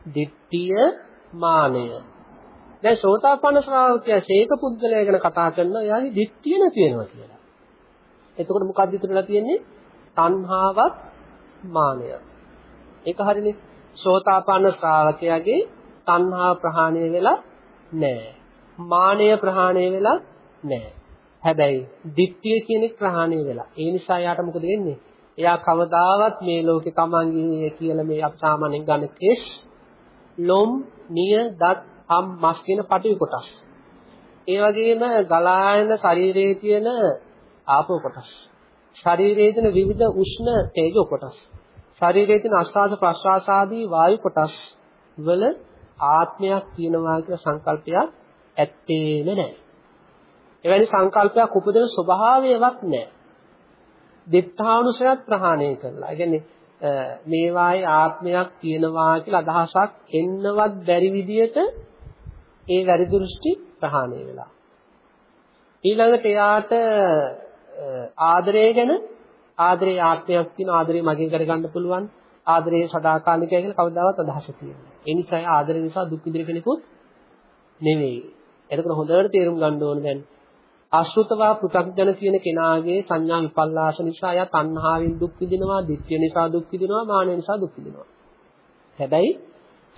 ditthිය, මානය. දැන් සෝතාපන්න ශ්‍රාවකයා ශේක පුද්ගලයා ගැන කතා කරනවා එයාගේ ditthිය නැති වෙනවා කියලා. එතකොට මොකක්ද ඉතුරුලා තියෙන්නේ? තණ්හාවත් මානයත්. ඒක හරිනේ. සෝතාපන්න ශ්‍රාවකයාගේ තණ්හා ප්‍රහාණය වෙලා නැහැ. මානය ප්‍රහාණය වෙලා නැහැ. හැබැයි ditthිය කියන එක ප්‍රහාණය වෙලා. ඒ නිසා යාට මොකද වෙන්නේ? එයා කවදාවත් මේ ලෝකේ තමන්ගේ කියලා මේ අපි සාමාන්‍යයෙන් ගන්න කෙස්, ලොම්, නිය, දත්, හම්, මස් කියන පටවි කොටස්. ඒ වගේම ගලායන ශරීරයේ තියෙන ආපෝ කොටස්. ශරීරයේ තියෙන විවිධ උෂ්ණ තේජෝ කොටස්. ශරීරයේ තියෙන ආස්වාද ප්‍රස්වාස ආදී වායු කොටස් වල ආත්මයක් තියෙනවා කියලා සංකල්පයක් ඇත්තේම නැහැ. එවැනි සංකල්පයක් උපදින ස්වභාවයවත් නැහැ. දිත්තානුසයත් ප්‍රහාණය කරලා. ඒ කියන්නේ මේවායේ ආත්මයක් තියෙනවා කියලා අදහසක් එන්නවත් බැරි විදියට ඒ වැරදි දෘෂ්ටි ප්‍රහාණය වෙලා. ඊළඟට එයාට ආදරය ගැන ආදරේ ආත්මයක් තියෙන ආදරේ මගේ කරගන්න පුළුවන් ආදරේ සදාකාලිකයි කියලා කවදාවත් අදහස තියෙනවා. ඒ නිසා ආදරය නිසා දුක් විඳින කෙනෙකුත් නෙවෙයි. එතකොට හොඳට තේරුම් ගන්න ඕන දැන් ආශ්‍රිතවා පෘථග්ජන කියන කෙනාගේ සංඥා විපල්ලාස නිසා එයා තණ්හාවෙන් දුක් විඳිනවා, ditthිය නිසා දුක් විඳිනවා, මානය නිසා දුක් විඳිනවා. හැබැයි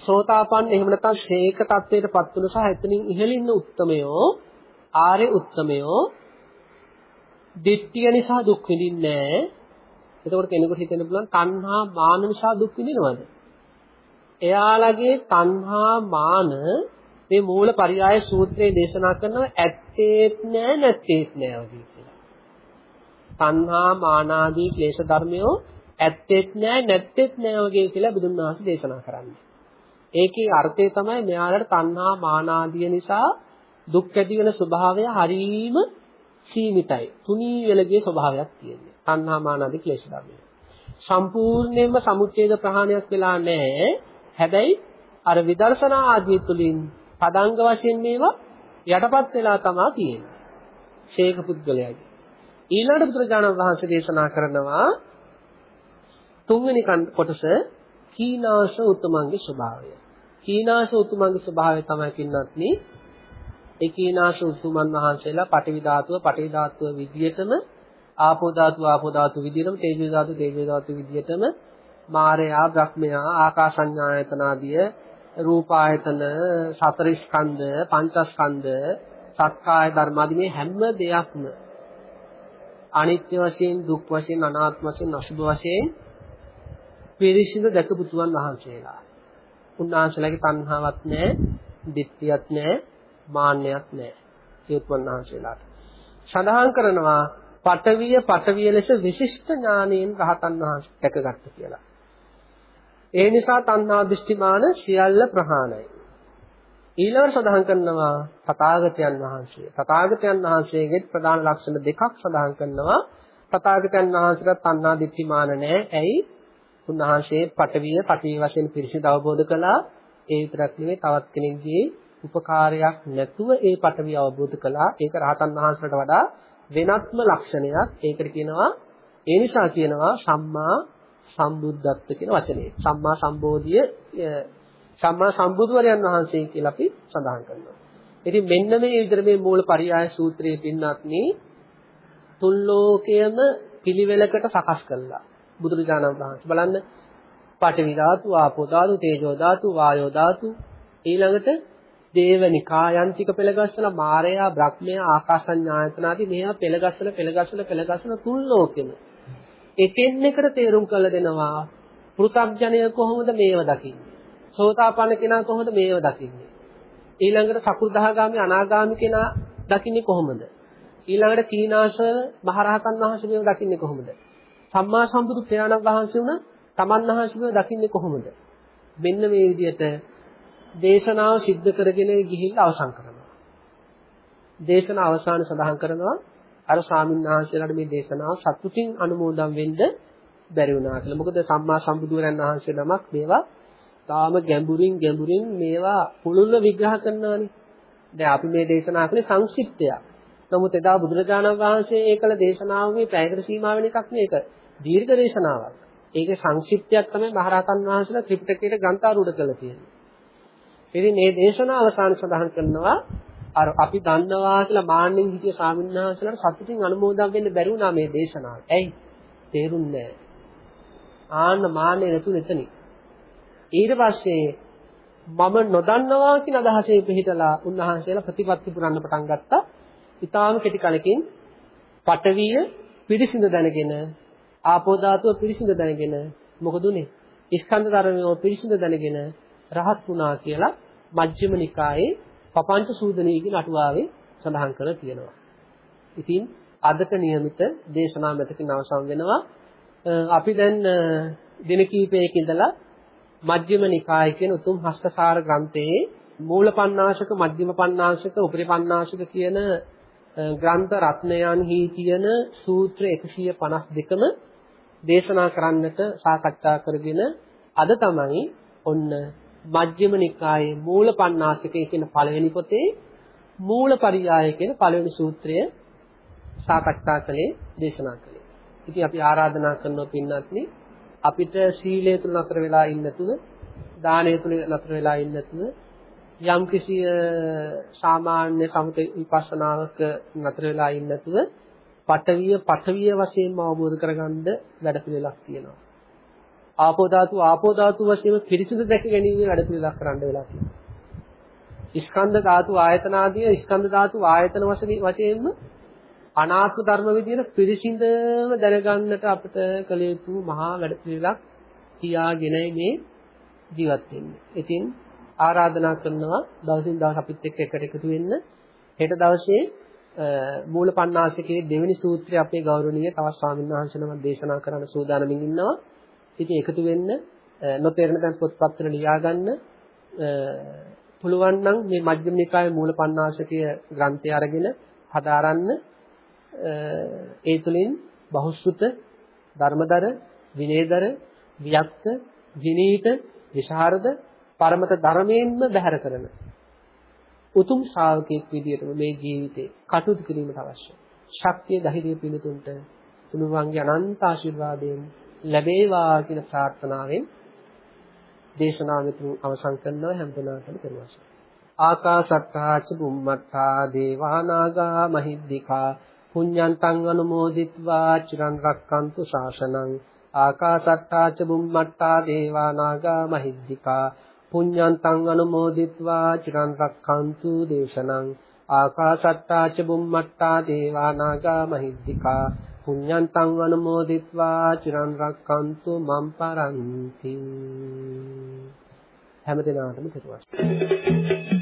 සෝතාපන්න එහෙම නැත්නම් ශේක තත්වයටපත් වුණ සහ එතනින් ඉහළින් ඉන්න උත්තමයෝ ආර්ය උත්තමයෝ ditthිය නිසා දුක් විඳින්නේ නැහැ. එතකොට කෙනෙකුට හිතෙන්න පුළුවන් තණ්හා මාන නිසා දුක් විඳිනවද? එයාලගේ තණ්හා මාන මේ මූල පරියාය සූත්‍රයේ දේශනා කරනවා ඇත්තේත් නෑ නැත්තේත් නෑ වගේ කියලා. තණ්හා මානාදී ක්ලේශ ධර්මයෝ ඇත්තේත් නෑ නැත්තේත් නෑ වගේ කියලා බුදුන් වහන්සේ දේශනා කරන්නේ. ඒකේ අර්ථය තමයි මෙයාලට තණ්හා මානාදිය නිසා දුක් ඇති වෙන ස්වභාවය හරීම සීමිතයි. තුනී වෙලගේ ස්වභාවයක් තියෙනවා. තණ්හා මානාදී ක්ලේශ ධර්මය. සම්පූර්ණයෙන්ම සමුච්ඡේද ප්‍රහාණයක් වෙලා නැහැ. හැබැයි අර විදර්ශනා ආදී තුලින් පදංග වශයෙන් මේවා යටපත් වෙලා තමයි තියෙන්නේ. ශේක පුද්ගලයාගේ. ඊළඟට බුදුරජාණන් වහන්සේ දේශනා කරනවා තුන්වෙනි කොටස කීනාශ උතුමන්ගේ ස්වභාවය. කීනාශ උතුමන්ගේ ස්වභාවය තමයි කින්නත්නි ඒ කීනාශ උතුමන් වහන්සේලා පටිවි ධාතුව පටිවි ධාතුව විදියටම ආපෝ ධාතුව ආපෝ ධාතුව විදියටම තේජෝ ධාතුව තේජෝ ධාතුව විදියටම මාරයා බ්‍රහ්මයා ආකාසඤ්ඤායතන ආදිය රූපායතන සතර ස්කන්ධ පංචස්කන්ධ සක්කාය ධර්ම ආදී මේ හැම දෙයක්ම අනිත්‍ය වශයෙන් දුක් වශයෙන් අනාත්ම වශයෙන් අසුභ වශයෙන් පිරිසිදු දැකපු තුන් වහන්සේලා. උන්වහන්සේලාගේ තණ්හාවක් නැහැ, ditthියක් නැහැ, මාන්නයක් නැහැ. ඒ තුන් වහන්සේලාට. සඳහන් කරනවා පටවිය පටවිය ලෙස විශිෂ්ට ඥානයෙන් රහතන් වහන්සේ දැකගත්ත කියලා. ඒ නිසා තණ්හා දෘෂ්ටිමාන සියල්ල ප්‍රහාණයි. ඊළඟට සඳහන් කරනවා තථාගතයන් වහන්සේ. තථාගතයන් වහන්සේගේ ප්‍රධාන ලක්ෂණ දෙකක් සඳහන් කරනවා. තථාගතයන් වහන්සේට තණ්හා දෘෂ්ටිමාන නැහැ. ඇයි? උන්වහන්සේ පටවිය පටවිය වශයෙන් පිරිසිදු අවබෝධ කළා. ඒ විතරක් නෙවෙයි තවත් කෙනෙක්ගේ උපකාරයක් නැතුව ඒ පටවිය අවබෝධ කළා. ඒක රහතන් වහන්සේට වඩා වෙනත්ම ලක්ෂණයක්. ඒකට කියනවා ඒ නිසා කියනවා සම්මා සම්බුද්ධත්ව කියන වචනේ. සම්මා සම්බෝධිය සම්මා සම්බුදුවරයන් වහන්සේ කියලා අපි සඳහන් කරනවා. ඉතින් මෙන්න මේ විදිහට මේ මූල පරියාය සූත්‍රයේ පින්නත්නි තුන් ලෝකයම පිළිවෙලකට සකස් කළා. බුදුරජාණන් වහන්සේ බලන්න පඨවි ධාතු, ආපෝ ධාතු, තේජෝ ධාතු, වායෝ ධාතු ඊළඟට දේවනිකායන් ටික පෙළගස්සලා මාරයා, බ්‍රහ්මයා, ආකාසඤ්ඤායතන ආදී මේවා පෙළගස්සලා පෙළගස්සලා පෙළගස්සලා තුන් ලෝකෙම එතෙන් එකට තේරුම් කළ දෙනවා පෘථග්ජනය කොහොමද මේව දකින්නේ? සෝතාපන්න කෙනා කොහොමද මේව දකින්නේ? ඊළඟට සකු르දාගාමි අනාගාමි කෙනා දකින්නේ කොහොමද? ඊළඟට කීනාශ මහරහතන් වහන්සේ මේව දකින්නේ කොහොමද? සම්මා සම්බුදු ප්‍රයාණන් වහන්සේ වුණ තමන් වහන්සේ මේව දකින්නේ කොහොමද? මෙන්න මේ විදිහට දේශනාව සිද්ධ කරගෙන ගිහිල්ලා අවසන් කරනවා. දේශන අවසාන සඳහන් කරනවා අර ස්වාමීන් වහන්සේලාට මේ දේශනාව සතුටින් අනුමෝදන් වෙන්න බැරි වුණා කියලා. මොකද සම්මා සම්බුදුරයන් වහන්සේ නමක් මේවා තාම ගැඹුරින් ගැඹුරින් මේවා පුළුල්ව විග්‍රහ කරනවානේ. දැන් අපි මේ දේශනා කළේ සංක්ෂිප්තයක්. නමුත් එදා බුදුරජාණන් වහන්සේ ඒකල දේශනාව මේ පැයකට සීමා වෙන එකක් නෙක. දීර්ඝ දේශනාවක්. ඒකේ සංක්ෂිප්තයක් තමයි මහරහතන් වහන්සේලා ත්‍රිපිටකයට ග්‍රන්ථාරූඪ කරලා තියෙන්නේ. ඉතින් මේ දේශනාව අවසාන සඳහන් කරනවා අර අපි දන්නවා කියලා මාන්නෙන් හිටිය ස්වාමීන් වහන්සේලාට සතුටින් අනුමෝදන් වෙන්න බැරි වුණා මේ දේශනාව. ඇයි? තේරුන්නේ නැහැ. ආන්න මාන්නේ නැතුව එතනින්. ඊට පස්සේ මම නොදන්නවා කියන අදහසේ පිළිහිටලා උන්වහන්සේලා ප්‍රතිපත්ති පුරන්න පටන් ගත්තා. ඊටාම කෙටි කලකින් පටවිය පිරිසිඳ දැනගෙන ආපෝ ධාතුව පිරිසිදු දැනගෙන මොකද උනේ? ස්කන්ධ ධර්මය පිරිසිදු දැනගෙන රහත් වුණා කියලා මජ්ක්‍ධිම නිකායේ පපංච සූදනීගේ නටුවාවේ සඳහන් කරලා තියෙනවා. ඉතින් අදට નિયમિત දේශනා මෙතකින් අවසන් වෙනවා. අපි දැන් දින කිහිපයක ඉඳලා මජ්ක්‍ධිම නිකාය කියන උතුම් හස්තසාර ග්‍රන්ථයේ මූල පණ්ණාශක මධ්‍යම පණ්ණාශක උපරි පණ්ණාශක කියන ග්‍රන්ථ රත්නයන්හි තියෙන සූත්‍ර 152ම දේශනා කරන්නට සාකච්ඡා කරගෙන අද තමයි ඔන්න මජ්ක්‍ධිම නිකායේ මූල පණ්ණාසිකය කියන පළවෙනි පොතේ මූලපරියාය කියන පළවෙනි සූත්‍රය සාකච්ඡා කළේ දේශනා කළේ. ඉතින් අපි ආරාධනා කරනවා පින්වත්නි අපිට සීලය තුල නතර වෙලා ඉන්න නැතුව දානය තුල නතර වෙලා ඉන්න නැතුව යම් කිසි සාමාන්‍ය සමත විපස්සනාවක නතර වෙලා ඉන්න නැතුව පඨවිය පඨවිය වශයෙන්ම අවබෝධ කරගන්න වැඩපිළිවෙලක් තියෙනවා. ආපෝ ධාතු ආපෝ ධාතු වශයෙන් පිරිසිදු දැක ගැනීම වැඩපිළිවෙලක් කරන්න වෙලා තියෙනවා. ස්කන්ධ ධාතු ආයතන ආදී ස්කන්ධ ධාතු ආයතන වශයෙන්ම අනාත්ම ධර්ම විදියට පිරිසිඳම දැනගන්නට අපිට කළ යුතු මහා වැඩපිළිවෙලක් තියාගෙන මේ ජීවත් වෙන්නේ. ඉතින් ආරාධනා කරනවා දවසින් දවස් අපිත් එක්ක එකට එකතු වෙන්න. හෙට දවසේ මූල පණ්ණාසිකේ දෙවෙනි සූත්‍රය අපේ ගෞරවනීය තවත් ස්වාමීන් වහන්සේනම දේශනා කරන්න සූදානමින් ඉන්නවා. ඉතින් එකතු වෙන්න නොතේරෙන තැන් පොත්පත් වල ලියා ගන්න පුළුවන් නම් මේ මජ්ක්‍ධිම නිකායේ මූල පණ්ණාසිකය ග්‍රන්ථය අරගෙන හදාරන්න ඒ තුලින් බහුශෘත ධර්මදර විනේදර වියක්ත විනීත විශාරද පරමත ධර්මයෙන්ම බැහැර කරන උතුම් ශ්‍රාවකෙක් විදිහට මේ ජීවිතේ කටයුතු කිරීමට අවශ්‍ය. ශක්තිය ධෛර්යය පිණිතුන්ට තුනුවන්ගේ අනන්ත ආශිර්වාදයෙන් ලැබේවා කියන ප්‍රාර්ථනාවෙන් දේශනාව මෙතන අවසන් කරනවා හැම දිනකටම දරුවා. ආකාසත්තාච බුම්මත්තා දේවා නාග මහිද්దికා පුඤ්ඤන්තං අනුමෝදිත්වා චිරං රක්칸තු ශාසනං ආකාසත්තාච බුම්මත්තා දේවා නාග මහිද්దికා පුඤ්ඤන්තං අනුමෝදිත්වා චිරං රක්칸තු දේශනං ආකාසත්තා ච බුම්මත්තා දේවා නාග මහිද්దికා පුඤ්ඤන්තං අනුමෝදිත්වා චිරන් රක්ඛන්තු මම් පරන්ති. හැම දිනාටම කෙරුවා